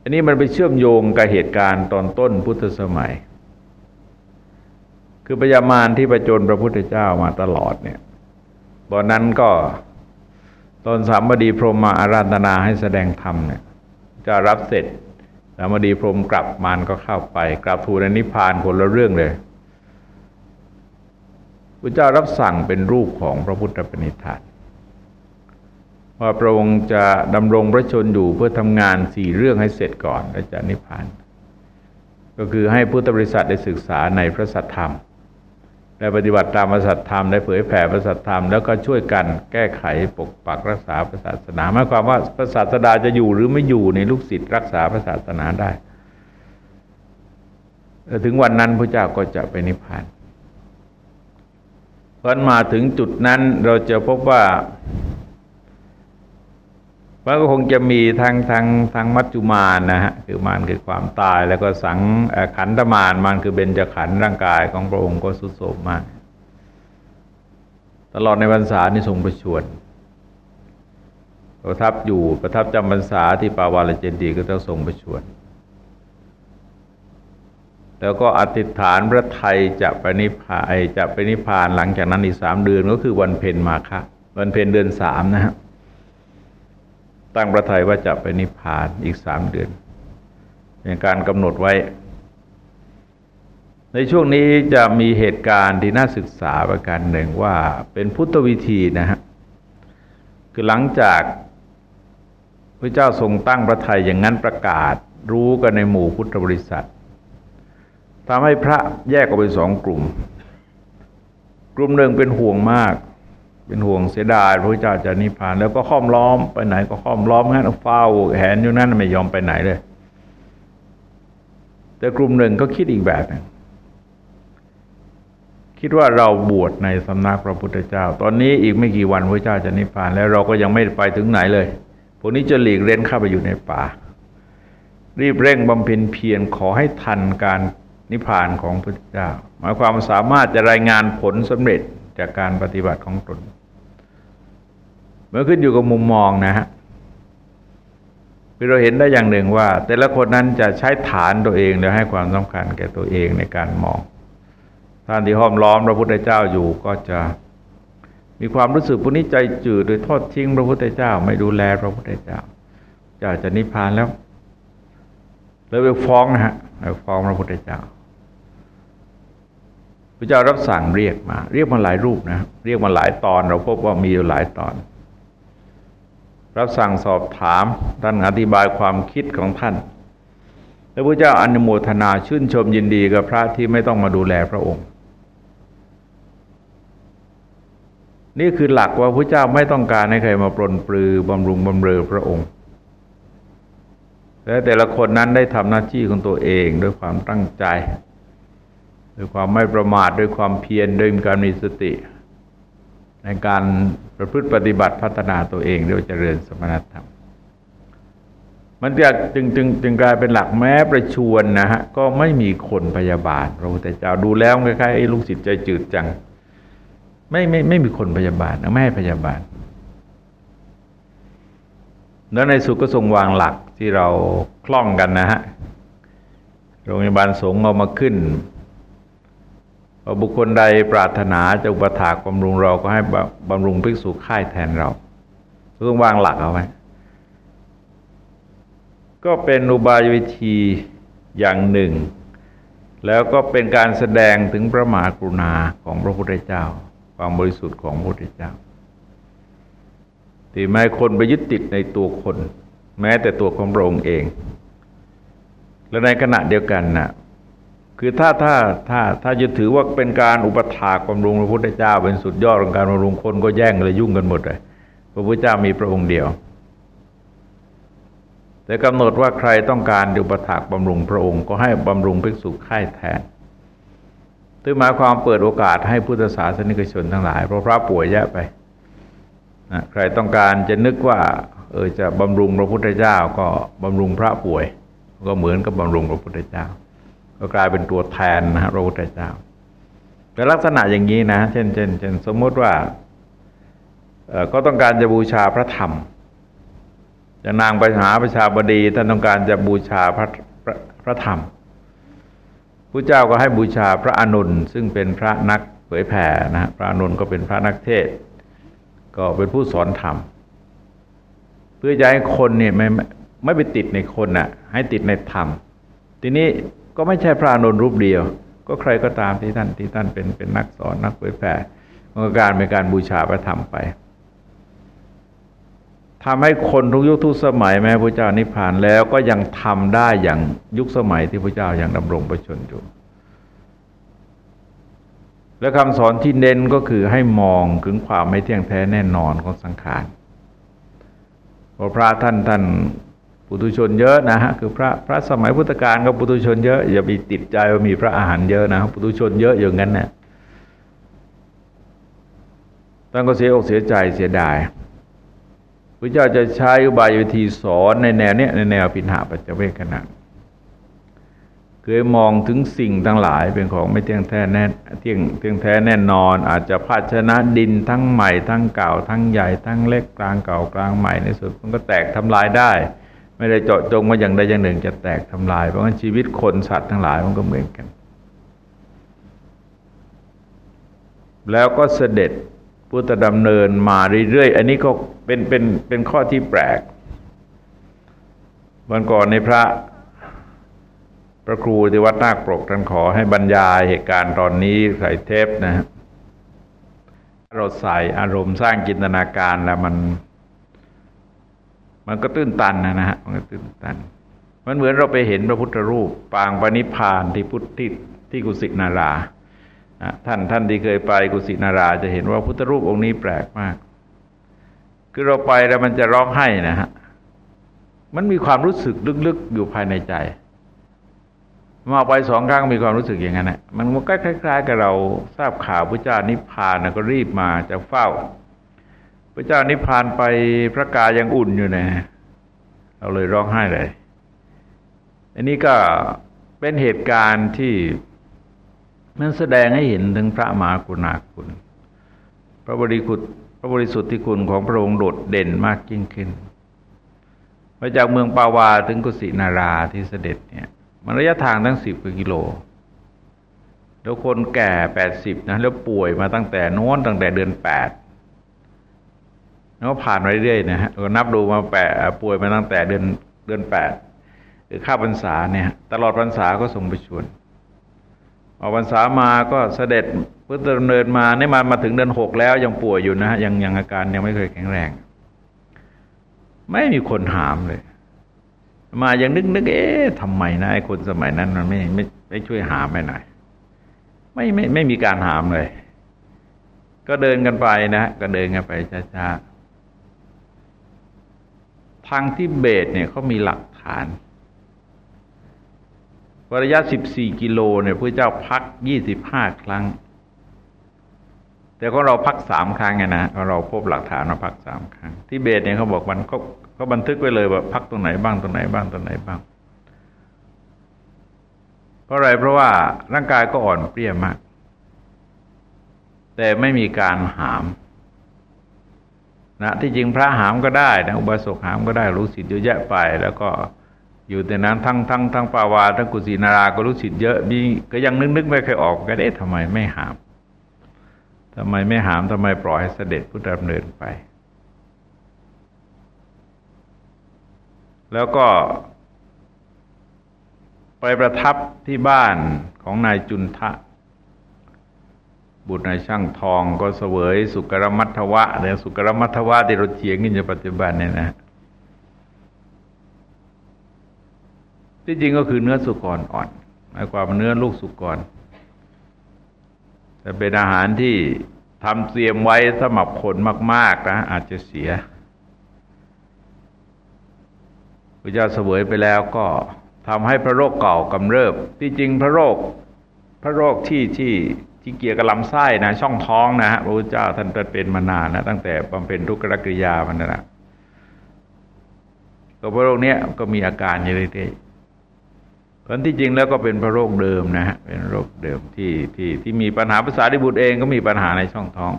อันนี้มันไปเชื่อมโยงกับเหตุการณ์ตอนต้นพุทธสมัย คือพญามารที่ประจนพระพุทธเจ้ามาตลอดเนี่ยตอนนั้นก็ตอนสามบดีพรหมมาอาราธนาให้แสดงธรรมเนี่ยจะรับเสร็จสามบดีพรหมกลับมารก็เข้าไป กลับทูลนิพพานคนละเรื่องเลย พระเจ้ารับสั่งเป็นรูปของพระพุทธปณิธานว่าพระองค์จะดำรงพระชนอยู่เพื่อทำงานสี่เรื่องให้เสร็จก่อนแล้วจะนิพพาน ก็คือให้พุทธบริษัทได้ศึกษาในพระสัทธรรม ได้ปฏิบัติตามพระสัทธรรม ได้เผยแผ่พระสัทธรรม แล้วก็ช่วยกันแก้ไขปกปักรักษาพระศาสนาหมายความว่าพระศาสดาจะอยู่หรือไม่อยู่ในลูกศิษย์รักษาพระศาสนาได้ ถึงวันนั้นพระเจ้าก็จะไปนิพพาน พอมาถึงจุดนั้นเราจะพบว่ามันก็คงจะมีทางทางทางมัจจุมานนะฮะคือมานคือความตายแล้วก็สังขันธมานมันคือเบญจขันธ์ร่างกายของพระองค์ก็สุดโสมมาก ตลอดในพรรษานี่ทรงประชวรประทับอยู่ประทับจำพรรษาที่ปาวาลเจดีก็ต้องทรงประชวร แล้วก็อธิษฐานพระไทยจะไปนิพพานจะไปนิพพานหลังจากนั้นอีกสามเดือนก็คือวันเพ็ญมาคะวันเพ็ญเดือนสามนะฮะตั้งพระไทยว่าจะไปนิพพานอีกสามเดือนเป็นการกำหนดไว้ ในช่วงนี้จะมีเหตุการณ์ที่น่าศึกษาประการหนึ่งว่าเป็นพุทธวิธีนะฮะคือหลังจากพระเจ้าทรงตั้งพระไทยอย่างนั้นประกาศรู้กันในหมู่พุทธบริษัท ทำให้พระแยกออกเป็นสองกลุ่ม กลุ่มหนึ่งเป็นห่วงมาก เป็นห่วงเสียดายพระเจ้าจะนิพพาน แล้วก็ค้อมล้อมไปไหนก็ค้อมล้อมงั้นเฝ้าแหนอยู่นั่นไม่ยอมไปไหนเลย แต่กลุ่มหนึ่งก็คิดอีกแบบนึงคิดว่าเราบวชในสำนักพระพุทธเจ้า ตอนนี้อีกไม่กี่วันพระเจ้าจะนิพพาน แล้วเราก็ยังไม่ไปถึงไหนเลย พวกนี้จะหลีกเล่นเข้าไปอยู่ในป่า รีบเร่งบำเพ็ญเพียรขอให้ทันการ นิพพานของพระพุทธเจ้า หมายความสามารถจะรายงานผลสำเร็จจากการปฏิบัติของตนเมื่อขึ้นอยู่กับมุมมองนะฮะคือเราเห็นได้อย่างหนึ่งว่า แต่ละคนนั้นจะใช้ฐานตัวเองแล้วให้ความสำคัญแก่ตัวเองในการมองท่านที่ห้อมล้อมพระพุทธเจ้าอยู่ก็จะมีความรู้สึกพวกนี้ใจจืดโดยทอดทิ้งพระพุทธเจ้า ไม่ดูแลพระพุทธเจ้าจะจะนิพพานแล้วเลยไปฟ้องนะฮะไปฟ้องพระพุทธเจ้า พระเจ้ารับสั่งเรียกมา เรียกมาหลายรูปนะเรียกมาหลายตอน เราพบว่ามีอยู่หลายตอน รับสั่งสอบถามท่านอธิบายความคิดของท่านแล้วพระเจ้าอนุโมทนาชื่นชมยินดีกับพระที่ไม่ต้องมาดูแลพระองค์ นี่คือหลักว่าพระเจ้าไม่ต้องการให้ใครมาปลนปลือบำรุงบำเรอพระองค์และแต่ละคนนั้นได้ทำหน้าที่ของตัวเองด้วยความตั้งใจ ด้วยความไม่ประมาทด้วยความเพียรด้วยการมีสติ ในการประพฤติปฏิบัติพัฒนาตัวเองด้วยเจริญสมณธรรม มันจะจึงจึงจึงกลายเป็นหลักแม้ประชวนนะฮะก็ไม่มีคนพยาบาลพระพุทธเจ้าดูแล้วคล้ายๆไอ้ลูกศิษย์ใจจืดจัง ไม่ไม่ไม่มีคนพยาบาลนะไม่ให้พยาบาลแล้วในสุดก็ทรงวางหลักที่เราคล่องกันนะฮะโรงพยาบาลสงฆ์เอามาขึ้น บุคคลใดปรารถนาจะอุปถากบำรุงเราก็ให้บำรุงภิกษุค่ายแทนเราเพื่อวางหลักเอาไว้ก็เป็นอุบายวิธีอย่างหนึ่ง แล้วก็เป็นการแสดงถึงพระมหากรุณาของพระพุทธเจ้า ความบริสุทธิ์ของพระพุทธเจ้าที่ไม่คนไปยึดติดในตัวคน แม้แต่ตัวของพระองค์เอง และในขณะเดียวกันนะ่ะ คือถ้าถ้าถ้าถ้าจะถือว่าเป็นการอุปถากบำรุงพระพุทธเจ้า เป็นสุดยอดของการบำรุงคนก็แย่งเลยยุ่งกันหมดเลยพระพุทธเจ้ามีพระองค์เดียว แต่กำหนดว่าใครต้องการอุปถากบำรุงพระองค์ ก็ให้บำรุงภิกษุค่ายแทนถึงหมายความเปิดโอกาสให้พุทธศาสนิกชนทั้งหลายเพราะพระป่วยแย่ไปนะใครต้องการจะนึกว่า เออจะบำรุงพระพุทธเจ้าก็บำรุงพระป่วย ก็เหมือนกับบำรุงพระพุทธเจ้า ก็กลายเป็นตัวแทนนะพระพุทธเจ้าแต่ลักษณะอย่างนี้นะ เช่นเช่นเช่นสมมติว่าก็ต้องการจะบูชาพระธรรมจะนางไปหาประชาบดีท่านต้องการจะบูชาพระพระพระธรรมพระเจ้าก็ให้บูชาพระอนุนซึ่งเป็นพระนักเผยแผ่นะพระอนุนก็เป็นพระนักเทศ ก็เป็นผู้สอนธรรม เพื่อจะให้คนเนี่ยไม่ไม่ไปติดในคนอะให้ติดในธรรม ทีนี้ ก็ไม่ใช่พระนนรูปเดียว ก็ใครก็ตามที่ท่านที่ท่านเป็นเป็นนักสอนนักเผยแผ่มันก็การเป็นการบูชาพระธรรมไปทำให้คนทุกยุคทุกสมัยแม้พระเจ้านิพพานแล้วก็ยังทำได้อย่างยุคสมัยที่พระเจ้ายัางดำรงประชนอยู่ และคำสอนที่เน้นก็คือให้มองถึงความไม่เที่ยงแท้แน่นอนของสังขารพอพระท่านท่าน ปุถุชนเยอะนะฮะคือพระพระสมัยพุทธกาลก็ปุถุชนเยอะอย่าไปติดใจว่ามีพระอาหารเยอะนะปุถุชนเยอะอย่างนั้นเนะี่ยท่านก็เสียอกเสียใจเสียดายพระเจ้าจะใช้อุบายวิธีสอนในแนวเนี้ยในแนวปิณหาปัจเจเวกขณะเคยมองถึงสิ่งทั้งหลายเป็นของไม่เที่ยงแท้แน่เที่ยงเที่ยงแท้แน่นอน อาจจะภาชนะดินทั้งใหม่ทั้งเก่า ทั้งใหญ่ทั้งเล็กกลางเก่ากลางใหม่ในสุดมันก็แตกทำลายได้ ไม่ได้เจาะจงว่าอย่างใดอย่างหนึ่งจะแตกทำลาย เพราะงั้นชีวิตคนสัตว์ทั้งหลายมันก็เหมือนกัน แล้วก็เสด็จพุทธดำเนินมาเรื่อยๆ อันนี้ก็เป็นเป็นเป็นข้อที่แปลก วันก่อนในพระพระครูที่วัดนาคปรกท่านขอให้บรรยายเหตุการณ์ตอนนี้ใส่เทปนะฮะเราใส่อารมณ์สร้างจินตนาการแล้วมัน มันก็ตื้นตันนะนะฮะมันก็ตื้นตัน มันเหมือนเราไปเห็นพระพุทธรูป ปางปณิพานที่พุทธที่ที่กุสินาราท่านท่านที่เคยไปกุสินาราจะเห็นว่าพุทธรูปองค์นี้แปลกมาก คือเราไปแล้วมันจะร้องไห้นะฮะมันมีความรู้สึกลึกๆอยู่ภายในใจมาไปสองครั้งมีความรู้สึกอย่างนั้นแหละมันก็คล้าย ๆ กับเราทราบข่าวพระเจ้านิพพานก็รีบมาจะเฝ้า พระเจ้านิพพานไปพระกายยังอุ่นอยู่นะเราเลยร้องไห้เลย อันนี้ก็เป็นเหตุการณ์ที่มันแสดงให้เห็นถึงพระมหากุณาคุณ พระบริสุทธิ์พระบริสุทธิคุณของพระองค์โดดเด่นมากยิ่งขึ้นมาจากเมืองปาวาถึงกุสินาราที่เสด็จเนี่ยมันระยะทางตั้งสิบกิโล แล้วคนแก่แปดสิบนะแล้วป่วยมาตั้งแต่น้นตั้งแต่เดือนแปด แล้วผ่านไปเรื่อยนะฮะนับดูมาแปดป่วยมาตั้งแต่เดือนเดือนแปดหรือข้าพรรษาเนี่ยตลอดพรรษาก็ส่งไปชวนออกพรรษามาก็เสด็จพุทธดำเนินมาเนี่ยมามาถึงเดือนหกแล้วยังป่วยอยู่นะฮะยังยังอาการยังไม่เคยแข็งแรง ไม่มีคนหามเลย มาอย่างนึกนึกเอ๊ะทำไมนะไอ้คนสมัยนั้นมันไม่ไม่ไม่ช่วยหามไปหน่อยไม่ไม่ไม่มีการหามเลย ก็เดินกันไปนะก็เดินกันไปช้าๆ ทางที่เบตเนี่ยเขามีหลักฐานระยะสิบสี่กิโลเนี่ยพระเจ้าพักยี่สิบห้าครั้ง แต่ก็เราพักสามครั้งไงนะเราพบหลักฐานเราพักสามครั้งที่เบตเนี่ยเขาบอกมันเขาเขาบันทึกไว้เลยว่าพักตรงไหนบ้างตรงไหนบ้างตรงไหนบ้าง เพราะอะไรเพราะว่าร่างกายก็อ่อนเปรี้ยมาก แต่ไม่มีการหาม นะที่จริงพระหามก็ได้นะอุบาสกหามก็ได้รู้สิทธิ์เยอะแยะไป แล้วก็อยู่แต่นั้นทั้งทั้งทั้งปาวาทั้งกุศินาราก็รู้สิทธิ์เยอะมีก็ยังนึกนึกไม่เคยออกก็ได้ทำไมไม่หามทำไมไม่หามทำไมปล่อยให้เสด็จพุทธดำเนินไป แล้วก็ ไปประทับที่บ้านของนายจุนทะ บุตรนายช่างทองก็เสวยสุกรมัทวะเนี่ยสุกรมัทวะที่เราเฉียงกันในปัจจุบันเนี่ยนะที่จริงก็คือเนื้อสุกรอ่อนหมายความว่าเนื้อลูกสุกร แต่เป็นอาหารที่ทำเตรียมไว้สำหรับคนมาก ๆ นะ อาจจะเสียพระเจ้าเสวยไปแล้วก็ทำให้พระโรคเก่ากำเริบ ที่จริงพระโรคพระโรคที่ที่ ที่เกี่ยวกับลำไส้นะช่องท้องนะฮะพระพุทธเจ้าท่านเป็นมานานนะตั้งแต่บำเพ็ญทุกขกิริยามันนะก็พระโรคเนี้ยก็มีอาการอยู่เรื่อยๆเพราะที่จริงแล้วก็เป็นพระโรคเดิมนะฮะเป็นโรคเดิมที่ที่ที่มีปัญหาภาษาดิบุตรเองก็มีปัญหาในช่องท้อง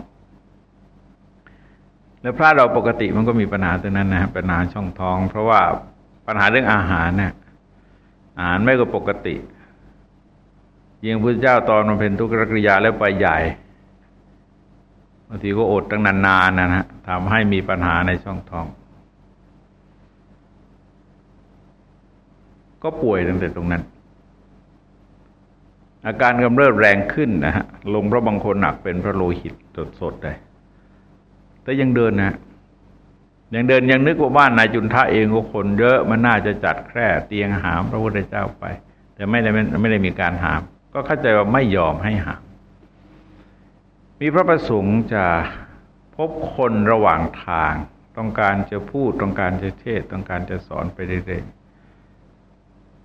แล้วพระเราปกติมันก็มีปัญหาตรงนั้นนะปัญหาช่องท้อง เพราะว่าปัญหาเรื่องอาหารเนี่ยอาหารไม่ก็ปกติ ยิงพระเจ้าตอนมันเป็นทุกขกริยาแล้วไปใหญ่บางทีก็อดตั้งนานๆนะฮะทำให้มีปัญหาในช่องท้อง ก็ป่วยตั้งแต่ตรงนั้น อาการกำเริบแรงขึ้นนะฮะลงเพราะบางคนหนักเป็นพระโลหิตสดๆเลยแต่ยังเดินนะยังเดินยังนึกว่าบ้านนายจุนทะเองก็คนเยอะมันน่าจะจัดแคร่เตียงหามพระพุทธเจ้าไป แต่ไม่ได้ไม่ได้มีการหาม ก็เข้าใจว่าไม่ยอมให้หามมีพระประสงค์จะพบคนระหว่างทาง ต้องการจะพูดต้องการจะเทศต้องการจะสอนไปเรื่อย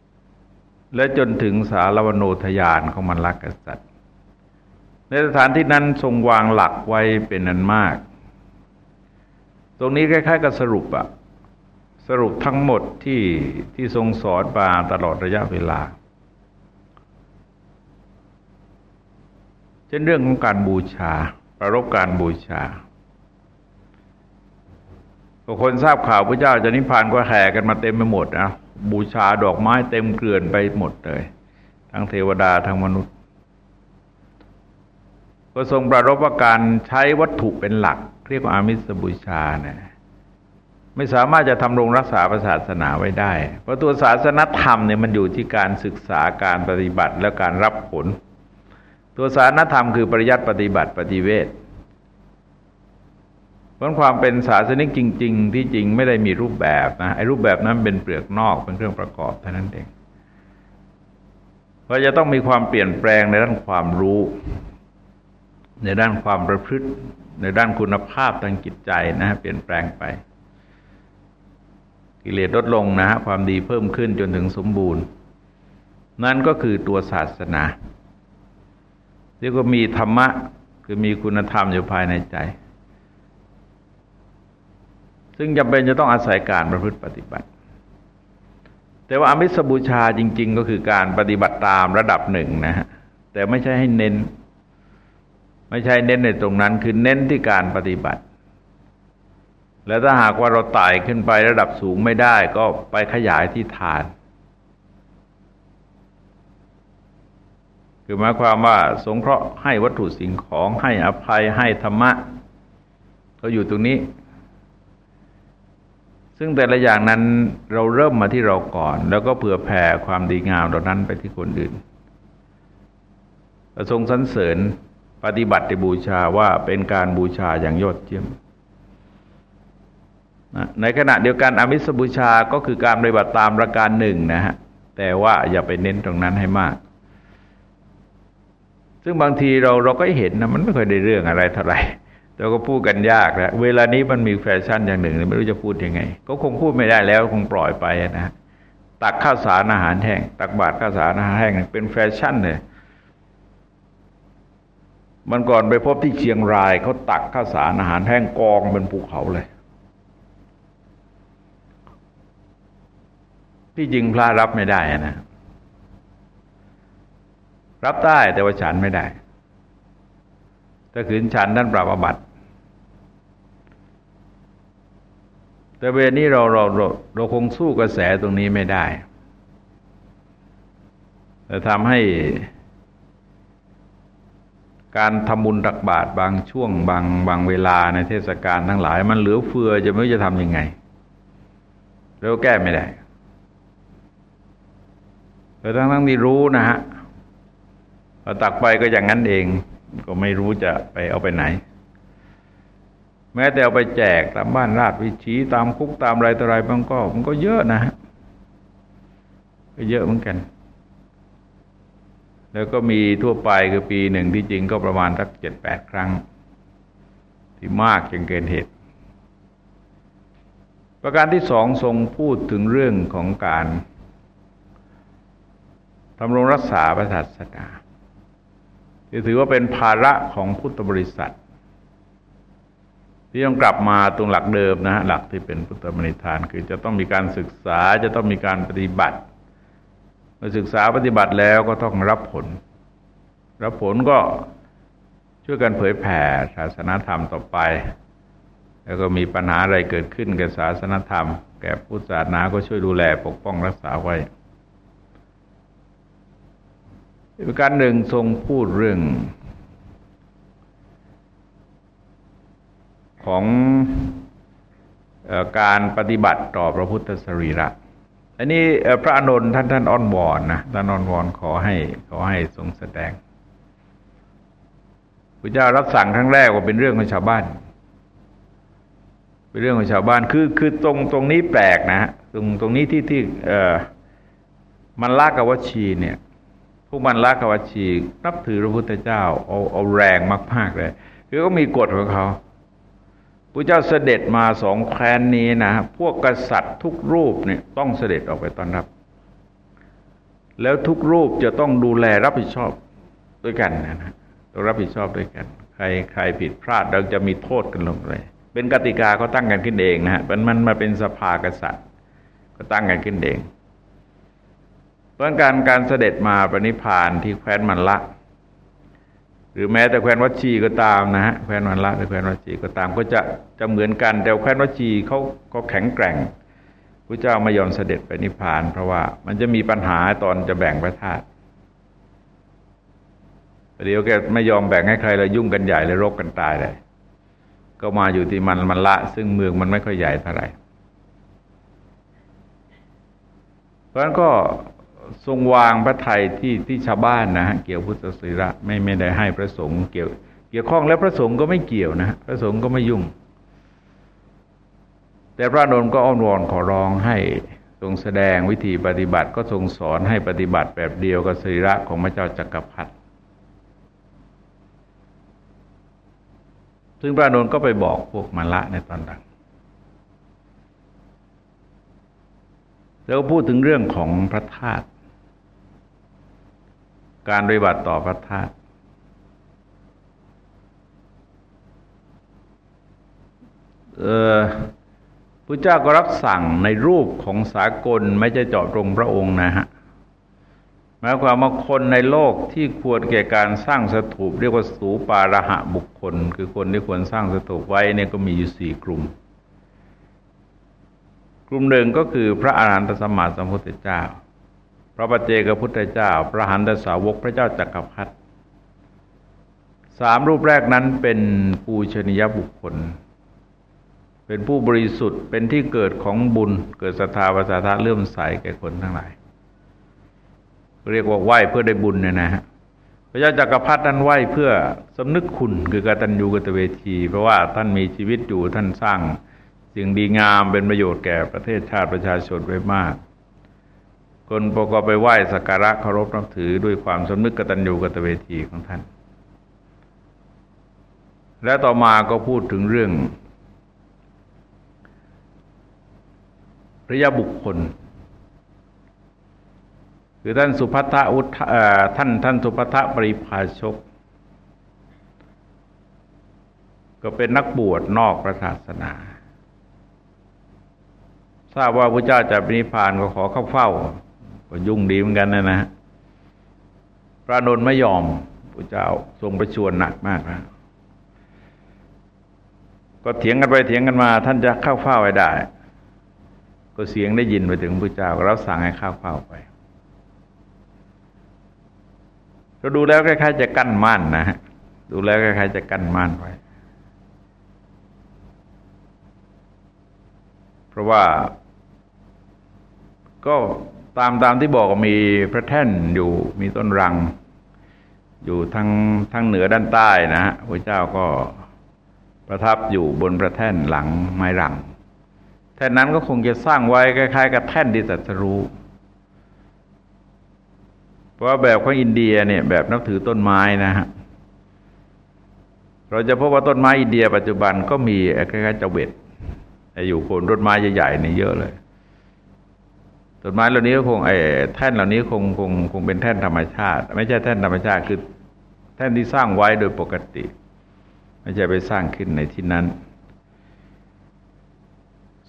ๆและจนถึงสารวโนทยานของมันลักกษัตริย์ ในสถานที่นั้นทรงวางหลักไว้เป็นนันมาก ตรงนี้คล้ายๆกับสรุปอะสรุปทั้งหมดที่ที่ทรงสอนมาตลอดระยะเวลา ช่นเรื่องของการบูชา ประรบการบูชาคนทราบข่าวพระเจ้าจะนิพพานก็แห่กันมาเต็มไปหมดนะบูชาดอกไม้เต็มเกลื่อนไปหมดเลย ทั้งเทวดาทั้งมนุษย์ ก็ทรงประรบว่าการใช้วัตถุเป็นหลัก เรียกว่าอามิสบูชาเนะี่ยไม่สามารถจะทำรงรักษาศาสนาไว้ได้ เพราะตัวศาสนธรรมเนี่ยมันอยู่ที่การศึกษาการปฏิบัติและการรับผล ตัวสารธรรมคือปริยัติปฏิบัติปฏิเวทเพราะความเป็นศาสนิกจริง ๆ ที่จริงไม่ได้มีรูปแบบนะไอ้รูปแบบนั้นเป็นเปลือกนอกเป็นเครื่องประกอบเท่านั้นเองเพราะจะต้องมีความเปลี่ยนแปลงในด้านความรู้ ในด้านความประพฤติ ในด้านคุณภาพทางจิตใจนะเปลี่ยนแปลงไป กิเลสลดลงนะฮะความดีเพิ่มขึ้นจนถึงสมบูรณ์ นั่นก็คือตัวศาสนา เรียกว่ามีธรรมะ คือมีคุณธรรมอยู่ภายในใจ ซึ่งจำเป็นจะต้องอาศัยการประพฤติปฏิบัติ แต่ว่าอมิสบูชาจริง ๆ ก็คือการปฏิบัติตามระดับหนึ่งนะฮะแต่ไม่ใช่ให้เน้น ไม่ใช่เน้นในตรงนั้น คือเน้นที่การปฏิบัติ แล้วถ้าหากว่าเราไต่ขึ้นไประดับสูงไม่ได้ ก็ไปขยายที่ทาน คือหมายความว่าสงเคราะห์ให้วัตถุสิ่งของให้อภัยให้ธรรมะเขาอยู่ตรงนี้ ซึ่งแต่ละอย่างนั้นเราเริ่มมาที่เราก่อน แล้วก็เผื่อแผ่ความดีงามเหล่านั้นไปที่คนอื่นประทรงสรรเสริญปฏิบัติบูชาว่าเป็นการบูชาอย่างยอดเยี่ยมในขณะเดียวกันอมิสบูชาก็คือการปฏิบัติตามประการหนึ่งนะฮะแต่ว่าอย่าไปเน้นตรงนั้นให้มาก ซึ่งบางทีเราเราก็เห็นนะมันไม่ค่อยได้เรื่องอะไรเท่าไหร่เราก็พูดกันยากแล้วเวลานี้มันมีแฟชั่นอย่างหนึ่งไม่รู้จะพูดยังไง ก็คงพูดไม่ได้แล้วคงปล่อยไปนะตักข้าวสารอาหารแห้งตักบาตรข้าวสารอาหารแห้งเป็นแฟชั่นเลยมันก่อนไปพบที่เชียงรายเขาตักข้าวสารอาหารแห้งกองเป็นภูเขาเลย ที่จริงพระรับไม่ได้นะ รับได้แต่ว่าฉันไม่ได้ ถ้าขืนฉันนั่นปรับอบัติ แต่เวลนี้เราเราเราเราคงสู้กระแสตรงนี้ไม่ได้ แต่ทำให้การทำบุญตักบาตรบางช่วงบางบางเวลาในเทศกาลทั้งหลาย มันเหลือเฟือจะไม่รู้จะทำยังไงเราแก้ไม่ได้แต่ทั้งทั้งที่รู้นะฮะ ตักไปก็อย่างนั้นเอง ก็ไม่รู้จะไปเอาไปไหน แม้แต่เอาไปแจกตามบ้านราชวิชีตามคุกตามอะไรต่ออะไรมันก็มันก็เยอะนะฮะก็เยอะเหมือนกัน แล้วก็มีทั่วไปคือปีหนึ่งที่จริงก็ประมาณสักเจ็ดแปดครั้ง ที่มากจนเกินเหตุ ประการที่สองทรงพูดถึงเรื่องของการทำรงรักษาพระศาสนา ที่ถือว่าเป็นภาระของพุทธบริษัท ที่ต้องกลับมาตรงหลักเดิมนะฮะหลักที่เป็นพุทธมณิธาน คือจะต้องมีการศึกษาจะต้องมีการปฏิบัติเมื่อศึกษาปฏิบัติแล้วก็ต้องรับผล รับผลก็ช่วยกันเผยแผ่ศาสนาธรรมต่อไป แล้วก็มีปัญหาอะไรเกิดขึ้นกับศาสนาธรรม แก่พุทธศาสนาก็ช่วยดูแลปกป้องรักษาไว้ ประการหนึ่งทรงพูดเรื่อง ของอการปฏิบัติต่อพระพุทธสรีระอันนี้พระอนุนท่านท่านอ้อนวอนนะท่านอ้อนวอนขอให้ขอให้ทรงแสดงพระเจ้ารับสั่งครั้งแรกว่าเป็นเรื่องของชาวบ้าน เป็นเรื่องของชาวบ้านคือคือตรงตรงนี้แปลกนะตรงตรงนี้ที่ที่เออมันลากกับวชีเนี่ย พวกมันลากกัชีนับถือพระพุทธเจ้าเอาเอาแรงมากๆเลยคือก็มีกฎของเขาพระเจ้าเสด็จมาสองแคว้นนี้นะพวกกษัตริย์ทุกรูปเนี่ยต้องเสด็จออกไปต้อนรับ แล้วทุกรูปจะต้องดูแลรับผิดชอบด้วยกันนะต้องรับผิดชอบด้วยกัน ใครใครผิดพลาดเราจะมีโทษกันลงเลยเป็นกติกาเขาตั้งกันขึ้นเองนะฮะมันมันมาเป็นสภากษัตริย์ ก็ตั้งกันขึ้นเอง เพราะการการเสด็จมาปณิพานที่แคว้นมันละ หรือแม้แต่แคว้นวัชีก็ตามนะฮะแคว้นวันละหรือแคว้นวัชีก็ตามก็จะจะเหมือนกันแต่แคว้นวัชีเขาเขาแข็งแกร่งพระเจ้าไม่ยอมเสด็จไปนิพพาน เพราะว่ามันจะมีปัญหาตอนจะแบ่งพระธาตุเดี๋ยวแกไม่ยอมแบ่งให้ใครเลยยุ่งกันใหญ่เลยรบกันตายเลยก็มาอยู่ที่มันมันละ ซึ่งเมืองมันไม่ค่อยใหญ่เท่าไหร่เพราะนั้นก็ ทรงวางพระไทยที่ที่ชาวบ้านนะฮะเกี่ยวพุทธศิระไม่ไม่ได้ให้พระสงฆ์เกี่ยว เกี่ยวข้องแล้วพระสงฆ์ก็ไม่เกี่ยวนะพระสงฆ์ก็ไม่ยุ่ง แต่พระนนท์ก็อ้อนวอนขอร้องให้ทรงแสดงวิธีปฏิบัติก็ทรงสอนให้ปฏิบัติแบบเดียวกับศิระของพระเจ้าจักรพรรดิซึ่งพระนนท์ก็ไปบอกพวกมาละในตอนหลังแล้วพูดถึงเรื่องของพระธาตุ การปฏิบัติต่อพระธาตุเออพระเจ้าก็รับสั่งในรูปของสากลไม่ใช่เจาะตรงพระองค์นะฮะหมายความว่าคนในโลกที่ควรแก่การสร้างสถูปเรียกว่าสูปาระหะบุคคล คือคนที่ควรสร้างสถูปไว้เนี่ยก็มีอยู่สี่กลุ่ม กลุ่มหนึ่งก็คือพระอาหารหันตสมมาสัมพุทธเจ้า พระปัจเจกพุทธเจ้า พระหันตสาวกพระเจ้าจักรพรรดิสามรูปแรกนั้นเป็นปูชนียบุคคล เป็นผู้บริสุทธิ์เป็นที่เกิดของบุญเกิดศรัทธาภาษาทะเลื่อมใสแก่คนทั้งหลาย เรียกว่าไหว้เพื่อได้บุญเนี่ยนะฮะพระเจ้าจักรพรรดินั้นไหว้เพื่อสำนึกคุณคือกตัญญูกตเวที เพราะว่าท่านมีชีวิตอยู่ท่านสร้างสิ่งดีงามเป็นประโยชน์แก่ประเทศชาติประชาชนไว้มาก คนประกอบไปไหว้สักการะเคารพนับถือด้วยความสำนึกกตัญญูกตเวทีของท่าน และต่อมาก็พูดถึงเรื่องระยาบุคคล คือท่านสุภัทอุทท่านท่านสุภัทปริภาชก ก็เป็นนักบวชนอกพระศาสนาทราบว่าพระเจ้าจะปริพานก็ขอเข้าเฝ้า ก็ยุ่งดีเหมือนกันนะนะพระนนท์ไม่ยอมพระเจ้าทรงประชวนหนักมากนะก็เถียงกันไปเถียงกันมา ท่านจะเข้าเฝ้าไว้ได้ ก็เสียงได้ยินไปถึงพระเจ้าก็รับสั่งให้เข้าเฝ้าไปเราดูแล้วคล้ายๆจะกั้นม่านนะฮะดูแล้วคล้ายๆจะกั้นม่านไว้เพราะว่าก็ ตามตามที่บอกมีพระแท่นอยู่มีต้นรัง อยู่ทางทางเหนือด้านใต้นะฮะพระเจ้าก็ประทับอยู่บนพระแท่นหลังไม้รังแท่นนั้นก็คงจะสร้างไว้คล้ายๆ กับแท่นดิสัตรูเพราะว่าแบบของอินเดียเนี่ยแบบนับถือต้นไม้นะฮะเราจะพบว่าต้นไม้อินเดียปัจจุบันก็มีคล้ายๆเจเวตอยู่โคนต้นไม้ใหญ่ๆนี่เยอะเลย ต้นไม้เหล่านี้ก็คงไอ้แท่นเหล่านี้คงคงคงเป็นแท่นธรรมชาติ ไม่ใช่แท่นธรรมชาติคือแท่นที่สร้างไว้โดยปกติ ไม่ใช่ไปสร้างขึ้นในที่นั้น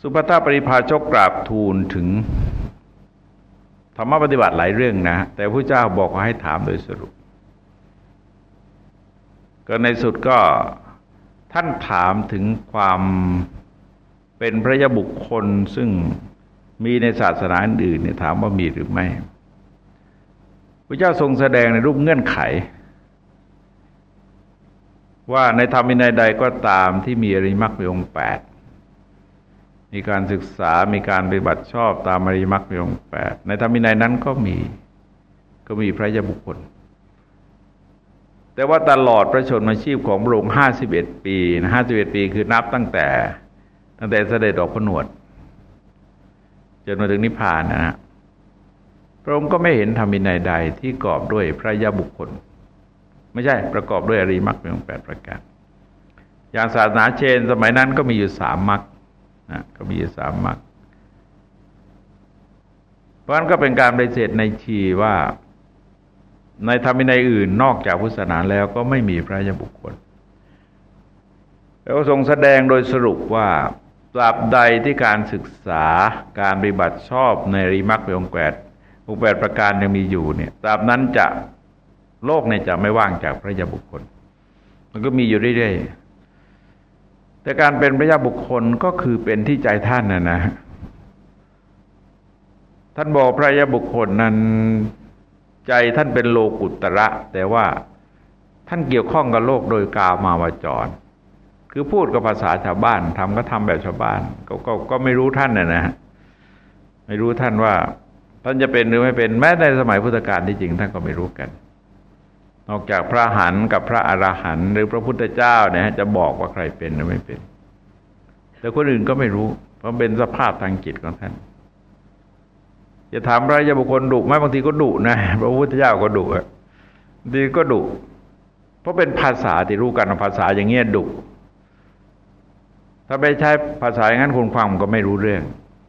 สุภาปริพาชกกราบทูลถึงธรรมปฏิบัติหลายเรื่องนะ แต่พระเจ้าบอกว่าให้ถามโดยสรุป ก็ในสุดก็ท่านถามถึงความเป็นพระยาบุคคลซึ่ง มีในศาสนาอื่นเนี่ยถามว่ามีหรือไม่พระเจ้าทรงแสดงในรูปเงื่อนไข ว่าในธรรมในใดก็ตามที่มีอริมักมีองค์แปดมีการศึกษา มีการปฏิบัติชอบตามอริมักมีองแปดในธรรมินัยนั้นก็มีก็มีพระยาบุคคล แต่ว่าตลอดพระชนมาชีพของพระองค์ห้าสิบเอ็ดปีนะห้าสิบเอ็ดปีคือนับตั้งแต่ ตั้งแต่เสด็จออกพนวด จนมาถึงนิพพานนะฮะพระองค์ก็ไม่เห็นธรรมินัยใดที่กอบด้วยพระยาบุคคล ไม่ใช่ประกอบด้วยอริมักมีองแปดประการอย่างศาสนาเชนสมัยนั้นก็มีอยู่สามมักนะก็มีอยู่สามมักเพราะนั้นก็เป็นการปฏิเสธในชีว่า ในธรรมินัยอื่นนอกจากพุทธศาสนาแล้วก็ไม่มีพระยาบุคคลแล้วทรงแสดงโดยสรุปว่า ตราบใดที่การศึกษาการปฏิบัติชอบในริมักเป็นองแปดองแปดประการยังมีอยู่เนี่ยตราบนั้นจะโลกเนี่ยจะไม่ว่างจากพระยาบุคคล มันก็มีอยู่เรื่อยๆแต่การเป็นพระยาบุคคลก็คือเป็นที่ใจท่านนะนะ ท่านบอกพระยาบุคคลนั้นใจท่านเป็นโลกุตระ แต่ว่าท่านเกี่ยวข้องกับโลกโดยกามาวจร คือพูดกับภาษาชาวบ้านทำก็ทำแบบชาวบ้านก็ก็ก็ไม่รู้ท่านนะนะไม่รู้ท่านว่าท่านจะเป็นหรือไม่เป็นแม้ในสมัยพุทธกาลที่จริงท่านก็ไม่รู้กัน นอกจากพระหันกับพระอราหันหรือพระพุทธเจ้าเนี่ยจะบอกว่าใครเป็นหรือไม่เป็น แต่คนอื่นก็ไม่รู้ เพราะเป็นสภาพทางจิตของท่านจะถามพระยาบุคคลดุไหมบางทีก็ดุนะพระพุทธเจ้าก็ดุบางทีก็ดุเพราะเป็นภาษาที่รู้กันภาษาอย่างเงี้ยดุ ถ้าไปใช้ภาษาอย่างนั้นคนฟังก็ไม่รู้เรื่อง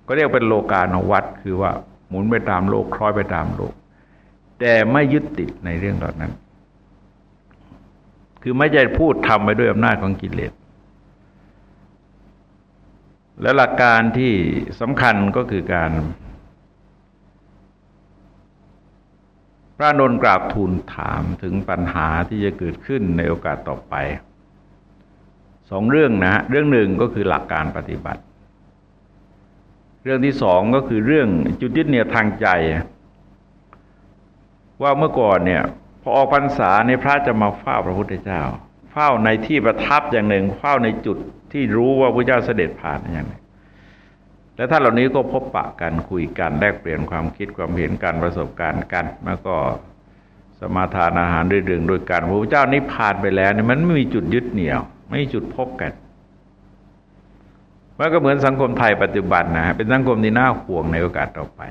ก็เรียกเป็นโลกาณวัตคือว่าหมุนไปตามโลกคล้อยไปตามโลก แต่ไม่ยึดติดในเรื่องเหล่านั้น คือไม่ใช่พูดทำไปด้วยอำนาจของกิเลสและหลักการที่สำคัญก็คือการ พระนนกราบทูลถามถึงปัญหาที่จะเกิดขึ้นในโอกาสต่อไป สองเรื่องนะเรื่องหนึ่งก็คือหลักการปฏิบัติ เรื่องที่สองก็คือเรื่องจุดยึดเหนี่ยวทางใจ ว่าเมื่อก่อนเนี่ยพอออกพรรษาในพระจะมาเฝ้าพระพุทธเจ้า เฝ้าในที่ประทับอย่างหนึ่งเฝ้าในจุดที่รู้ว่าพระเจ้าเสด็จผ่านอย่างนึ่งและท่านเหล่านี้ก็พบปะกันคุยกันแลกเปลี่ยนความคิดความเห็นกันประสบการณ์กันแล้วก็สมาทานอาหารด้วยเรื่องโดยการพระพุทธเจ้านิพพานไปแล้วเนี่ยมันไม่มีจุดยึดเหนี่ยว ไม่จุดพบกันมันก็เหมือนสังคมไทยปัจจุบันนะฮะเป็นสังคมที่น่าห่วงในโอกาสต่อไป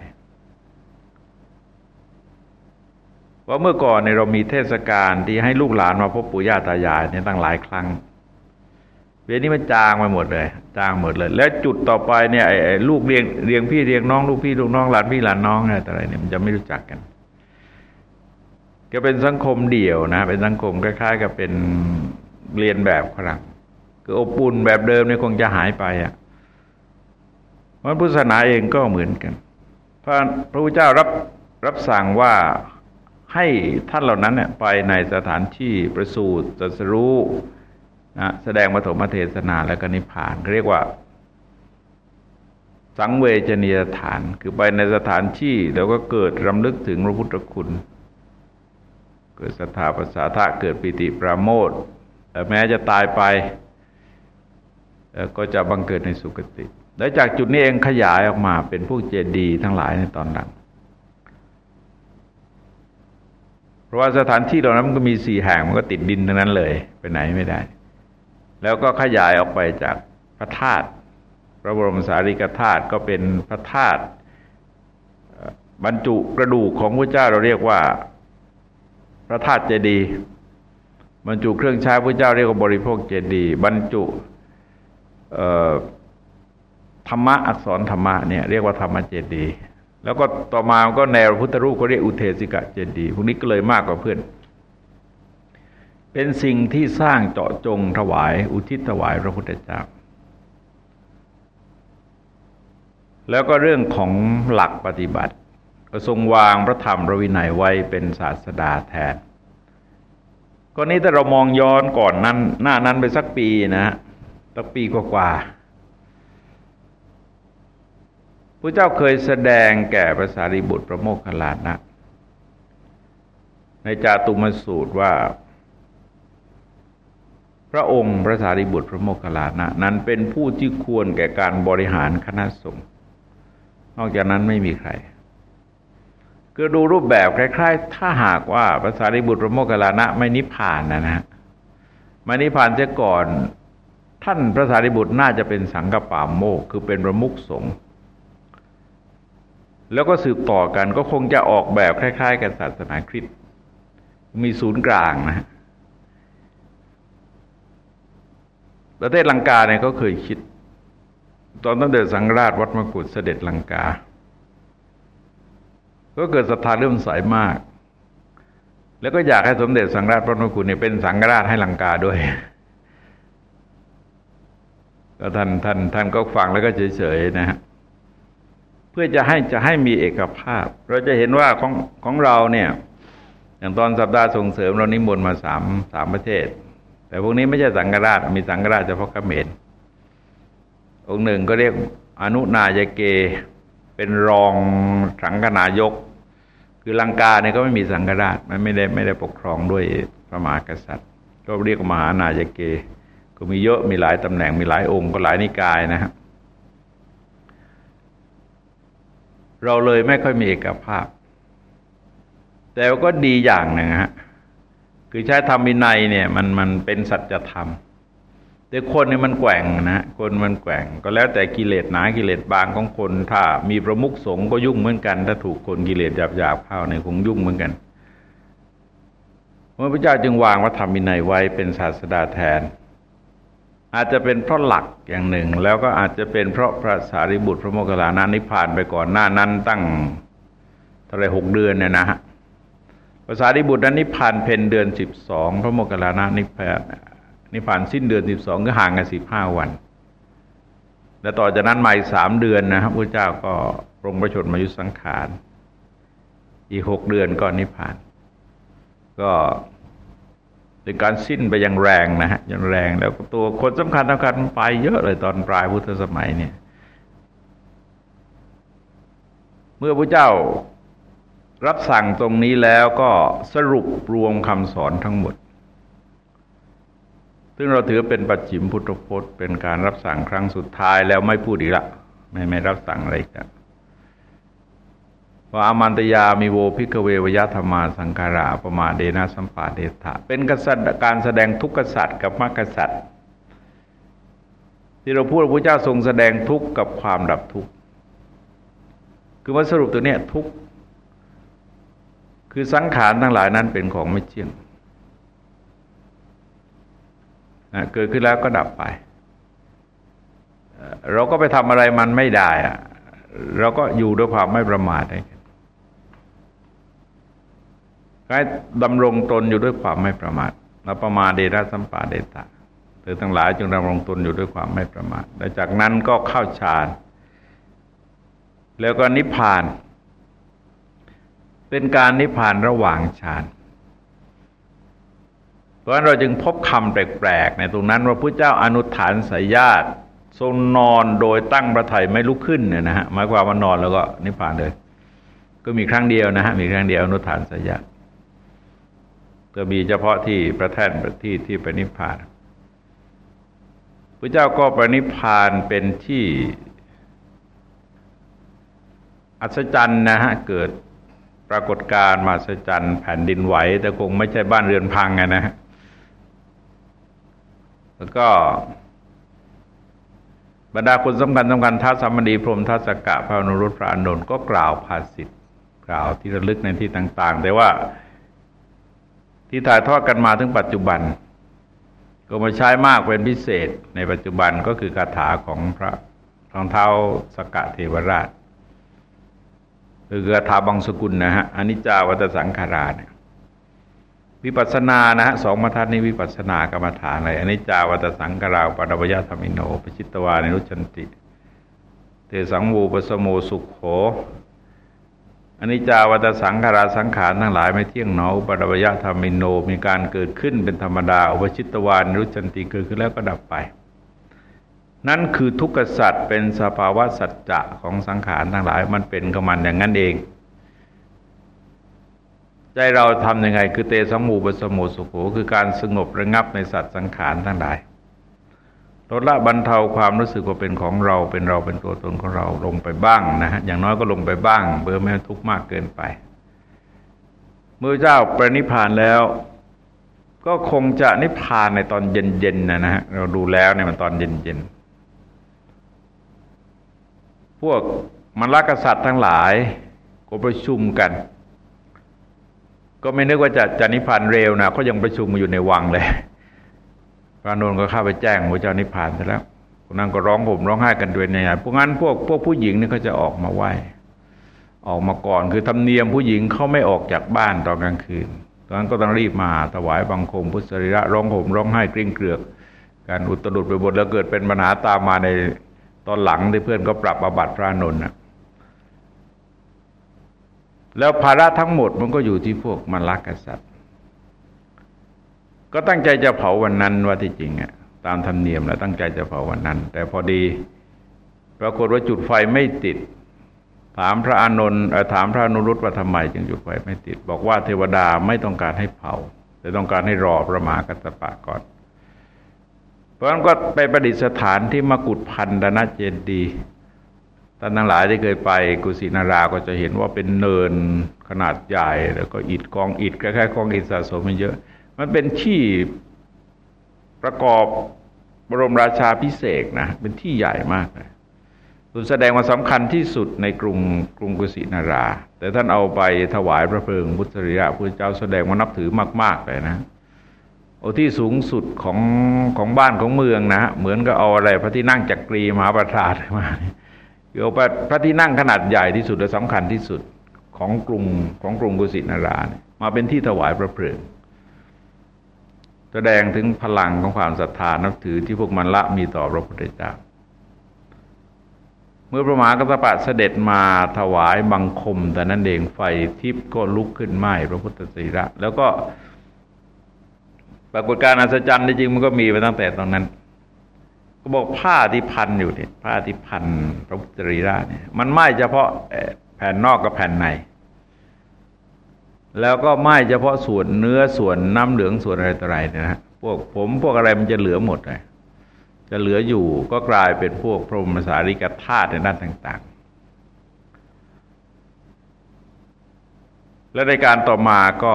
เพราะเมื่อก่อนเนี่ยเรามีเทศกาลที่ให้ลูกหลานมาพบปู่ย่าตายายเนี่ยตั้งหลายครั้งเวนี้มันจางไปหมดเลย จางหมดเลย แล้วจุดต่อไปเนี่ยไอ้ลูกเรียงเรียงพี่เรียงน้องลูกพี่ลูกน้องหลานพี่หลานน้องอะไรเนี่ยมันจะไม่รู้จักกัน ก็เป็นสังคมเดี่ยวนะ เป็นสังคมคล้ายๆ กับเป็น เรียนแบบฝรั่งคืออบอุ่นแบบเดิมเนี่ยคงจะหายไปอะมันพุทธศาสนาเองก็เหมือนกัน พระพระพุทธเจ้ารับรับสั่งว่าให้ท่านเหล่านั้นเนี่ยไปในสถานที่ประสูติตรัสรู้นะแสดงปฐมเทศนาและก็นิพพาน เรียกว่า สังเวชนียฐาน คือไปในสถานที่แล้วก็เกิดรำลึกถึงพระพุทธคุณ เกิดศรัทธาภาษาทะเกิดปิติปราโมท แม้จะตายไปก็จะบังเกิดในสุคติ และจากจุดนี้เองขยายออกมาเป็นพวกเจดีย์ทั้งหลายในตอนหลังเพราะว่าสถานที่เหล่านั้นมันก็มีสี่แห่งมันก็ติดดินทั้งนั้นเลย ไปไหนไม่ได้ แล้วก็ขยายออกไปจากพระธาตุพระบรมสารีริกธาตุก็เป็นพระธาตุบรรจุกระดูกของพระเจ้าเราเรียกว่า พระธาตุเจดีย์ บรรจุเครื่องใช้พระเจ้าเรียกว่าบริโภคเจดีย์บรรจุธรรมะอักษรธรรมะเนี่ยเรียกว่าธรรมเจดีย์แล้วก็ต่อมาก็แนวพุทธรูปเขาเรียกอุเทสิกะเจดีย์พวกนี้ก็เลยมากกว่าเพื่อน เป็นสิ่งที่สร้างเจาะจงถวายอุทิศถวายพระพุทธเจ้า แล้วก็เรื่องของหลักปฏิบัติทรงวางพระธรรมพระวินัยไว้เป็นศาสดาแทน ก็นี้ถ้าเรามองย้อนก่อนนั้น หน้านั้นไปสักปีนะสักปีกว่าพระเจ้าเคยแสดงแก่ภาษาริบุตรพระโมคคัลลานะ ในจาตุมสูตรว่า พระองค์พระสารีบุตรพระโมคคัลลานะ นั้นเป็นผู้ที่ควรแก่การบริหารคณะสงฆ์นอกจากนั้นไม่มีใคร ก็ดูรูปแบบคล้ายๆ ถ้าหากว่าพระสารีบุตรโมคคัลานะไม่นิพพานนะนะมานิพพานเสียก่อน ท่านพระสารีบุตรน่าจะเป็นสังกปาโมกคือเป็นประมุขสงฆ์แล้วก็สืบต่อกันก็คงจะออกแบบคล้าย ๆ กับศาสนาคริสต์มีศูนย์กลางนะประเทศลังกาเนี่ยก็เคยคิด ตอนตั้งเดินสังราชวัดมกุฎเสด็จลังกา ก็เกิดศรัทธาเริ่มใสามาก แล้วก็อยากให้สมเด็จสังราชวัดมกุฎเนี่ยเป็นสังราชให้ลังกาด้วยก็ท่านท่านท่านก็ฟังแล้วก็เฉยๆนะฮะเพื่อจะให้จะให้มีเอกภาพ เราจะเห็นว่าของของเราเนี่ย อย่างตอนสัปดาห์ส่งเสริมเรานิมนต์มาสามสามประเทศ แต่พวกนี้ไม่ใช่สังฆราชมีสังฆราชเฉพาะเขมรองค์หนึ่งก็เรียกอนุนายเก เป็นรองสังฆนายก คือลังกาเนี่ยก็ไม่มีสังฆราชมันไม่ได้ไม่ได้ปกครองด้วยพระมหากษัตริย์ก็เรียกมหานายเก ก็มีเยอะมีหลายตำแหน่งมีหลายองค์ก็หลายนิกายนะครับ เราเลยไม่ค่อยมีเอกภาพ แต่ก็ดีอย่างหนึ่งฮะคือใช้ธรรมวินัยเนี่ยมันมันเป็นสัจธรรม แต่คนเนี่ยมันแกว่งนะ คนมันแกว่ง ก็แล้วแต่กิเลสหนากิเลสบางของคน ถ้ามีประมุขสงฆ์ก็ยุ่งเหมือนกัน ถ้าถูกคนกิเลสหยาบๆเข้าเนี่ยคงยุ่งเหมือนกันเพระเจ้าจึงวางวัฒธรรมวินัยไว้เป็นศาสดาแทน อาจจะเป็นเพราะหลักอย่างหนึ่ง แล้วก็อาจจะเป็นเพราะพระสารีบุตรพระโมคคัลลานะนิพพานไปก่อนหน้านั้นตั้งเท่าไรหกเดือนเนี่ยนะฮะพระสารีบุตรนั้นนิพพานเพนเดือนสิบสองพระโมคคัลลานะนิพพาน นิพพานสิ้นเดือนสิบสองก็ห่างกันสิบห้าวัน แล้วต่อจากนั้นมาอีกสามเดือนนะครับพระเจ้าก็ปรงประชนมายุสังขาร อีกหกเดือนก็นิพพาน ก็เป็นการสิ้นไปอย่างแรงนะฮะอย่างแรงแล้วตัวคนสำคัญสำคัญไปเยอะเลยตอนปลายพุทธสมัยเนี่ย เมื่อพระเจ้ารับสั่งตรงนี้แล้วก็สรุปรวมคำสอนทั้งหมด ซึ่งเราถือเป็นปัจฉิมพุทธพจน์ เป็นการรับสั่งครั้งสุดท้ายแล้วไม่พูดอีกละ ไม่ไม่รับสั่งอะไรกันว่าอามันตยามิ โว ภิกขเววยธัมมาสังขารา อัปปมาเทนะสัมปาเทถะเป็นการแสดงทุกขสัตว์กับมรรคสัตว์ที่เราพูดพระเจ้าทรงแสดงทุกข์กับความดับทุกข์คือว่าสรุปตัวเนี้ยทุกข์คือสังขารทั้งหลายนั้นเป็นของไม่เที่ยง เกิดขึ้นแล้วก็ดับไป เราก็ไปทำอะไรมันไม่ได้อะเราก็อยู่ด้วยความไม่ประมาทได้ให้ดำรงตนอยู่ด้วยความไม่ประมาทเราประมาเดรัสัมปาเดตาเธอทั้งหลายจึงดำรงตนอยู่ด้วยความไม่ประมาทและจากนั้นก็เข้าฌาน แล้วก็นิพพาน เป็นการนิพพานระหว่างฌาน เพราะฉะนั้นเราจึงพบคำแปลกๆในตรงนั้นว่าพระเจ้าอนุฐานสายญาติทรงนอนโดยตั้งพระไถ่ไม่ลุกขึ้นเนี่ยนะฮะหมายความว่านอนแล้วก็นิพพานเลย ก็มีครั้งเดียวนะฮะมีครั้งเดียวอนุฐานสายญาติก็มีเฉพาะที่ประแท่นที่ที่ปณิพานพระเจ้าก็ไปณิพานเป็นที่อัศจรรย์นะฮะเกิดปรากฏการณ์มาอัศจรรย์แผ่นดินไหว แต่คงไม่ใช่บ้านเรือนพังไงนะฮะ แล้วก็ บรรดาคนสำคัญสำคัญท้าสามดีพรมทัศกะพระนรุตพระอานนท์ก็กล่าวภาษิตกล่าวที่ระลึกในที่ต่าง ๆ แต่ว่าที่ถ่ายทอดกันมาถึงปัจจุบัน ก็มาใช้มากเป็นพิเศษในปัจจุบันก็คือคาถาของพระรองเท้าสกะเทวราชคือคาถาบังสกุลนะฮะอนิจจาวัตสังขาราเนี่ย วิปัสนานะฮะสองมาทัศนี้วิปัสนากรรมฐานอะไรอนิจจาวัตสังขาราปนวยธรรมิโนปชิตวานิรุชันติ เตสังวูปสโมสุขโขอนิจจาวัตสังขาราสังขารทั้งหลายไม่เที่ยงหนออุปดวยธรรมิโนมีการเกิดขึ้นเป็นธรรมดาอุปชิตวานิรุจันติเกิดขึ้นแล้วก็ดับไป นั่นคือทุกขสัตว์เป็นสภาวะสัจจะของสังขารทั้งหลายมันเป็นกับมันอย่างนั้นเอง ใจเราทำยังไง คือเตสัมูปสมุสุโขคือการสงบระงับในสัตว์สังขารทั้งหลายลดละบรรเทาความรู้สึกว่าเป็นของเราเป็นเราเป็นตัวตนของเราลงไปบ้างนะฮะอย่างน้อยก็ลงไปบ้างเบอร์ไม่ทุกข์มากเกินไป เมื่อเจ้าประนิพานแล้ว ก็คงจะนิพานในตอนเย็นๆนะนะฮะเราดูแล้วเนี่ยมันตอนเย็นๆพวกมรรคสัตว์ทั้งหลายก็ประชุมกัน ก็ไม่นึกว่าจะจะนิพพานเร็วนะเขายังประชุมอยู่ในวังเลยพระนนท์ก็เข้าไปแจ้งพระเจ้านิพพานไปแล้วพวกนั้นก็ร้องผมร้องไห้กันด้วยในพวกนั้นพวกพวกผู้หญิงนี่เขาจะออกมาไหว้ออกมาก่อนคือธรรมเนียมผู้หญิงเขาไม่ออกจากบ้านตอนกลางคืนตอนนั้นก็ต้องรีบมาถวายบังคมพุทธสรีระร้องผมร้องไห้กริ้งเกลือกการอุตรุดไปบทแล้วเกิดเป็นปัญหาตามมาในตอนหลังที่เพื่อนก็ปรับอาบัติพระนนท์นะ แล้วภาระทั้งหมดมันก็อยู่ที่พวกมันรักกษัตริย์ ก็ตั้งใจจะเผาวันนั้นว่าที่จริงอะตามธรรมเนียมแล้วตั้งใจจะเผาวันนั้น แต่พอดีปรากฏว่าจุดไฟไม่ติด ถามพระอานนท์ถามพระนุรุตว่าทำไมจึงจุดไฟไม่ติด บอกว่าเทวดาไม่ต้องการให้เผา แต่ต้องการให้รอพระมากัสปะก่อน เพราะนั้นก็ไปประดิษฐานที่มกุฏพันธนเจดี ท่านทั้งหลายที่เคยไปกุสินาราก็จะเห็นว่าเป็นเนินขนาดใหญ่ แล้วก็อิฐกองอิฐคล้ายๆกองอิฐสะสมมันเยอะ มันเป็นที่ประกอบบรมราชาพิเศษนะเป็นที่ใหญ่มากเลยสุดแสดงว่าสำคัญที่สุดในกรุงกรุงกุสินารา แต่ท่านเอาไปถวายพระเพลิงพุทธริยะพระเจ้าแสดงว่านับถือมาก ๆ เลยนะโอ้ที่สูงสุดของของบ้านของเมืองนะ เหมือนกับเอาอะไรพระที่นั่งจักรีมหาประธานมาเอพระที่นั่งขนาดใหญ่ที่สุดและสำคัญที่สุดของกรุงของกรุงกุสินาราเนี่ยมาเป็นที่ถวายพระเพลิงแสดงถึงพลังของความศรัทธานับถือที่พวกมันละมีต่อพระพุทธเจ้า เมื่อพระมหากัสปะเสด็จมาถวายบังคม แต่นั้นเองไฟทิพย์ก็ลุกขึ้นไหม้พระพุทธศีระ แล้วก็ปรากฏการณ์อัศจรรย์จริงมันก็มีมาตั้งแต่ตอนนั้น ก็บอกผ้าที่พันอยู่เนี่ยผ้าที่พันพระพุทธศีระเนี่ย มันไหม้เฉพาะแผ่นนอกกับแผ่นใน แล้วก็ไหม้เฉพาะส่วนเนื้อส่วนน้ำเหลืองส่วนอะไรต่ออะไรนะฮะพวกผมพวกอะไรมันจะเหลือหมดเลยจะเหลืออยู่ก็กลายเป็นพวกพรหมสารีกธาตุในด้านต่าง ๆ และในการต่อมาก็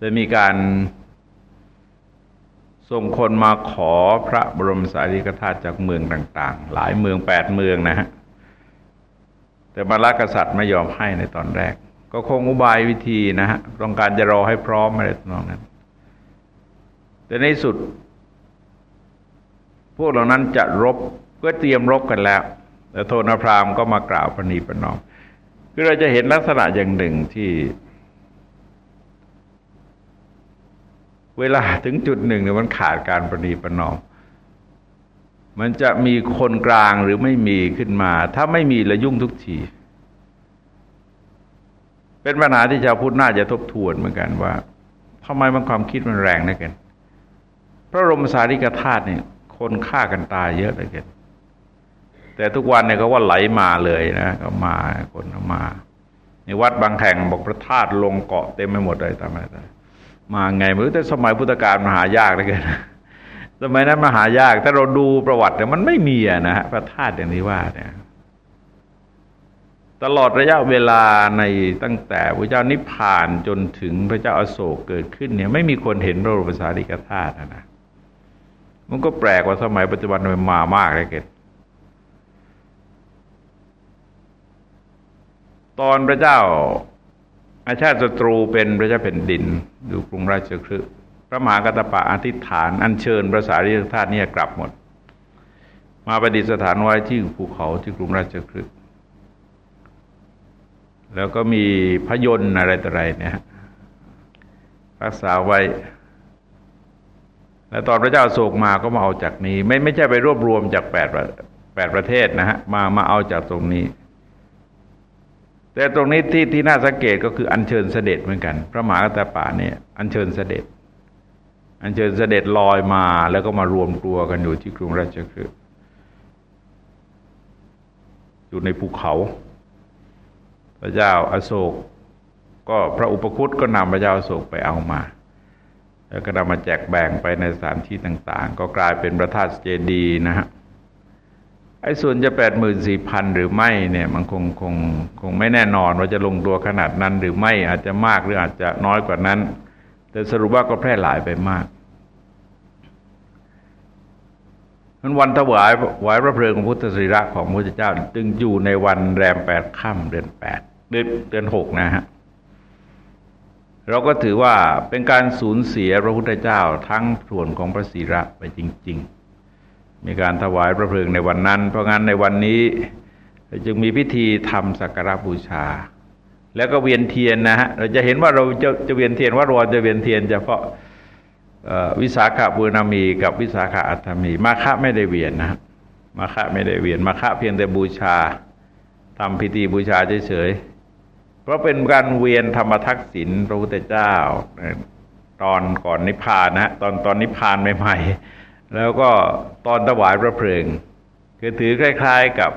จะมีการ ส่งคนมาขอพระบรมสารีริกธาตุจากเมืองต่าง ๆ หลายเมืองแปดเมืองนะฮะ แต่มาลากษัตริย์ไม่ยอมให้ในตอนแรก ก็คงอุบายวิธีนะฮะ ต้องการจะรอให้พร้อมอะไรตนองนั้น แต่ในสุด พวกเหล่านั้นจะรบก็เตรียมรบกันแล้ว แต่โทนพรามก็มากล่าวปณีปนอม คือเราจะเห็นลักษณะอย่างหนึ่งที่ เวลาถึงจุดหนึ่งเนี่ยมันขาดการปณีประนอม มันจะมีคนกลางหรือไม่มีขึ้นมา ถ้าไม่มีละยุ่งทุกที เป็นปัญหาที่ชาวพุทธน่าจะทบทวนเหมือนกันว่าทำไมมันความคิดมันแรงนักเกินพระรมสารีกธาตุเนี่ยคนฆ่ากันตายเยอะเลยกินแต่ทุกวันเนี่ยก็ว่าไหลมาเลยนะก็มาคนมา ในวัดบางแห่งบอกพระธาตุลงเกาะเต็มไปหมดเลยตามอะไร มาไงไม่รู้แต่สมัยพุทธกาลมหายากเลยเกินสมัยนั้นมหายาก ถ้าเราดูประวัติเนี่ยมันไม่มีนะฮะพระธาตุอย่างที่ว่าเนี่ยตลอดระยะเวลาในตั้งแต่พระเจ้านิพพานจนถึงพระเจ้าอาโศกเกิดขึ้นเนี่ย ไม่มีคนเห็นพระบรมสารีริกธาตุนะมันก็แปลกว่าสมัยปัจจุบันมันมามากเลยเกิดตอนพระเจ้า อาชาติศัตรูเป็นพระเจ้าแผ่นดินอยู่กรุงราชคฤห์พระมหากัตปะอธิษฐาน อัญเชิญพระสารีริกธาตุนี่กลับหมด มาประดิษฐานไว้ที่ภูเขาที่กรุงราชคฤห์แล้วก็มีพยนต์อะไรต่ออะไรเนี่ยรักษาไว้ แล้วตอนพระเจ้าโศกมาก็มาเอาจากนี้ ไม่ไม่ใช่ไปรวบรวมจากแปดแปดประเทศนะฮะมามาเอาจากตรงนี้ แต่ตรงนี้ที่ที่น่าสังเกตก็คืออัญเชิญเสด็จเหมือนกัน พระมหากตาป่าเนี่ยอัญเชิญเสด็จ อัญเชิญเสด็จลอยมาแล้วก็มารวมตัวกันอยู่ที่กรุงราชคฤห์อยู่ในภูเขา พระเจ้าอาโศก ก็พระอุปคุตก็นำพระเจ้าอโศกไปเอามา แล้วก็นำมาแจกแบ่งไปในสถานที่ต่าง ๆ ก็กลายเป็นพระธาตุเจดีย์นะฮะ ไอ้ส่วนจะแปดหมื่นสี่พันหรือไม่เนี่ยมันคงคงคงไม่แน่นอนว่าจะลงตัวขนาดนั้นหรือไม่อาจจะมากหรืออาจจะน้อยกว่านั้น แต่สรุปว่าก็แพร่หลายไปมากนั้นวันถวายไหวพระเพลิงของพุทธสรีระของพระพุทธเจ้า จึงอยู่ในวันแรมแปดค่ำเดือนแปดเดือนเดือนหกนะฮะเราก็ถือว่าเป็นการสูญเสียพระพุทธเจ้าทั้งส่วนของพระศีระไปจริง ๆ มีการถวายพระเพลิงในวันนั้น เพราะงั้นในวันนี้จึงมีพิธีทำสักการบูชา แล้วก็เวียนเทียนนะฮะเราจะเห็นว่าเราจะจะเวียนเทียนว่ารอจะเวียนเทียนเฉพาะวิสาขาบูนามีกับวิสาขาอัตมี มาฆะไม่ได้เวียนนะมาฆะไม่ได้เวียนมาฆะเพียงแต่บูชาทำพิธีบูชาเฉยๆเพราะเป็นการเวียนธรรมทักษิณพระพุทธเจ้า ตอนก่อนนิพพานนะตอนตอนนิพพานใหม่ๆ แล้วก็ตอนถวายพระเพลิงคือถือคล้าย ๆกับ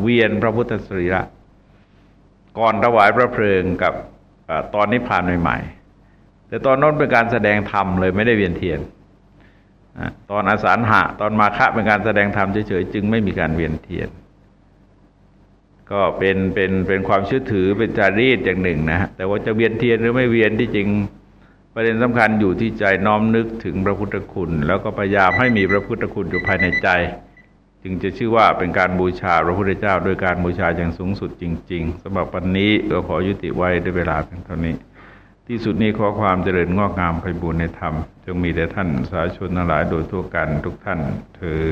เวียนพระพุทธสรีระก่อนถวายพระเพลิงกับตอนนิพพานใหม่ๆ แต่ตอนนั้นเป็นการแสดงธรรมเลยไม่ได้เวียนเทียน ตอนอาสาหะ ตอนมาฆะเป็นการแสดงธรรมเฉยๆจึงไม่มีการเวียนเทียน ก็เป็นเป็นเป็นความเชื่อถือเป็นจารีตอย่างหนึ่งนะแต่ว่าจะเวียนเทียนหรือไม่เวียนที่จริง ประเด็นสำคัญอยู่ที่ใจน้อมนึกถึงพระพุทธคุณ แล้วก็พยายามให้มีพระพุทธคุณอยู่ภายในใจ จึงจะชื่อว่าเป็นการบูชาพระพุทธเจ้าโดยการบูชาอย่างสูงสุดจริง ๆสำหรับวันนี้ก็ขอยุติไว้ด้วยเวลาเพียงเท่านี้ ที่สุดนี้ขอความเจริญงอกงามไปบูรณนธรรม จงมีแด่ท่านสาธุชนทั้งหลายโดยทั่วกันทุกท่านเธอ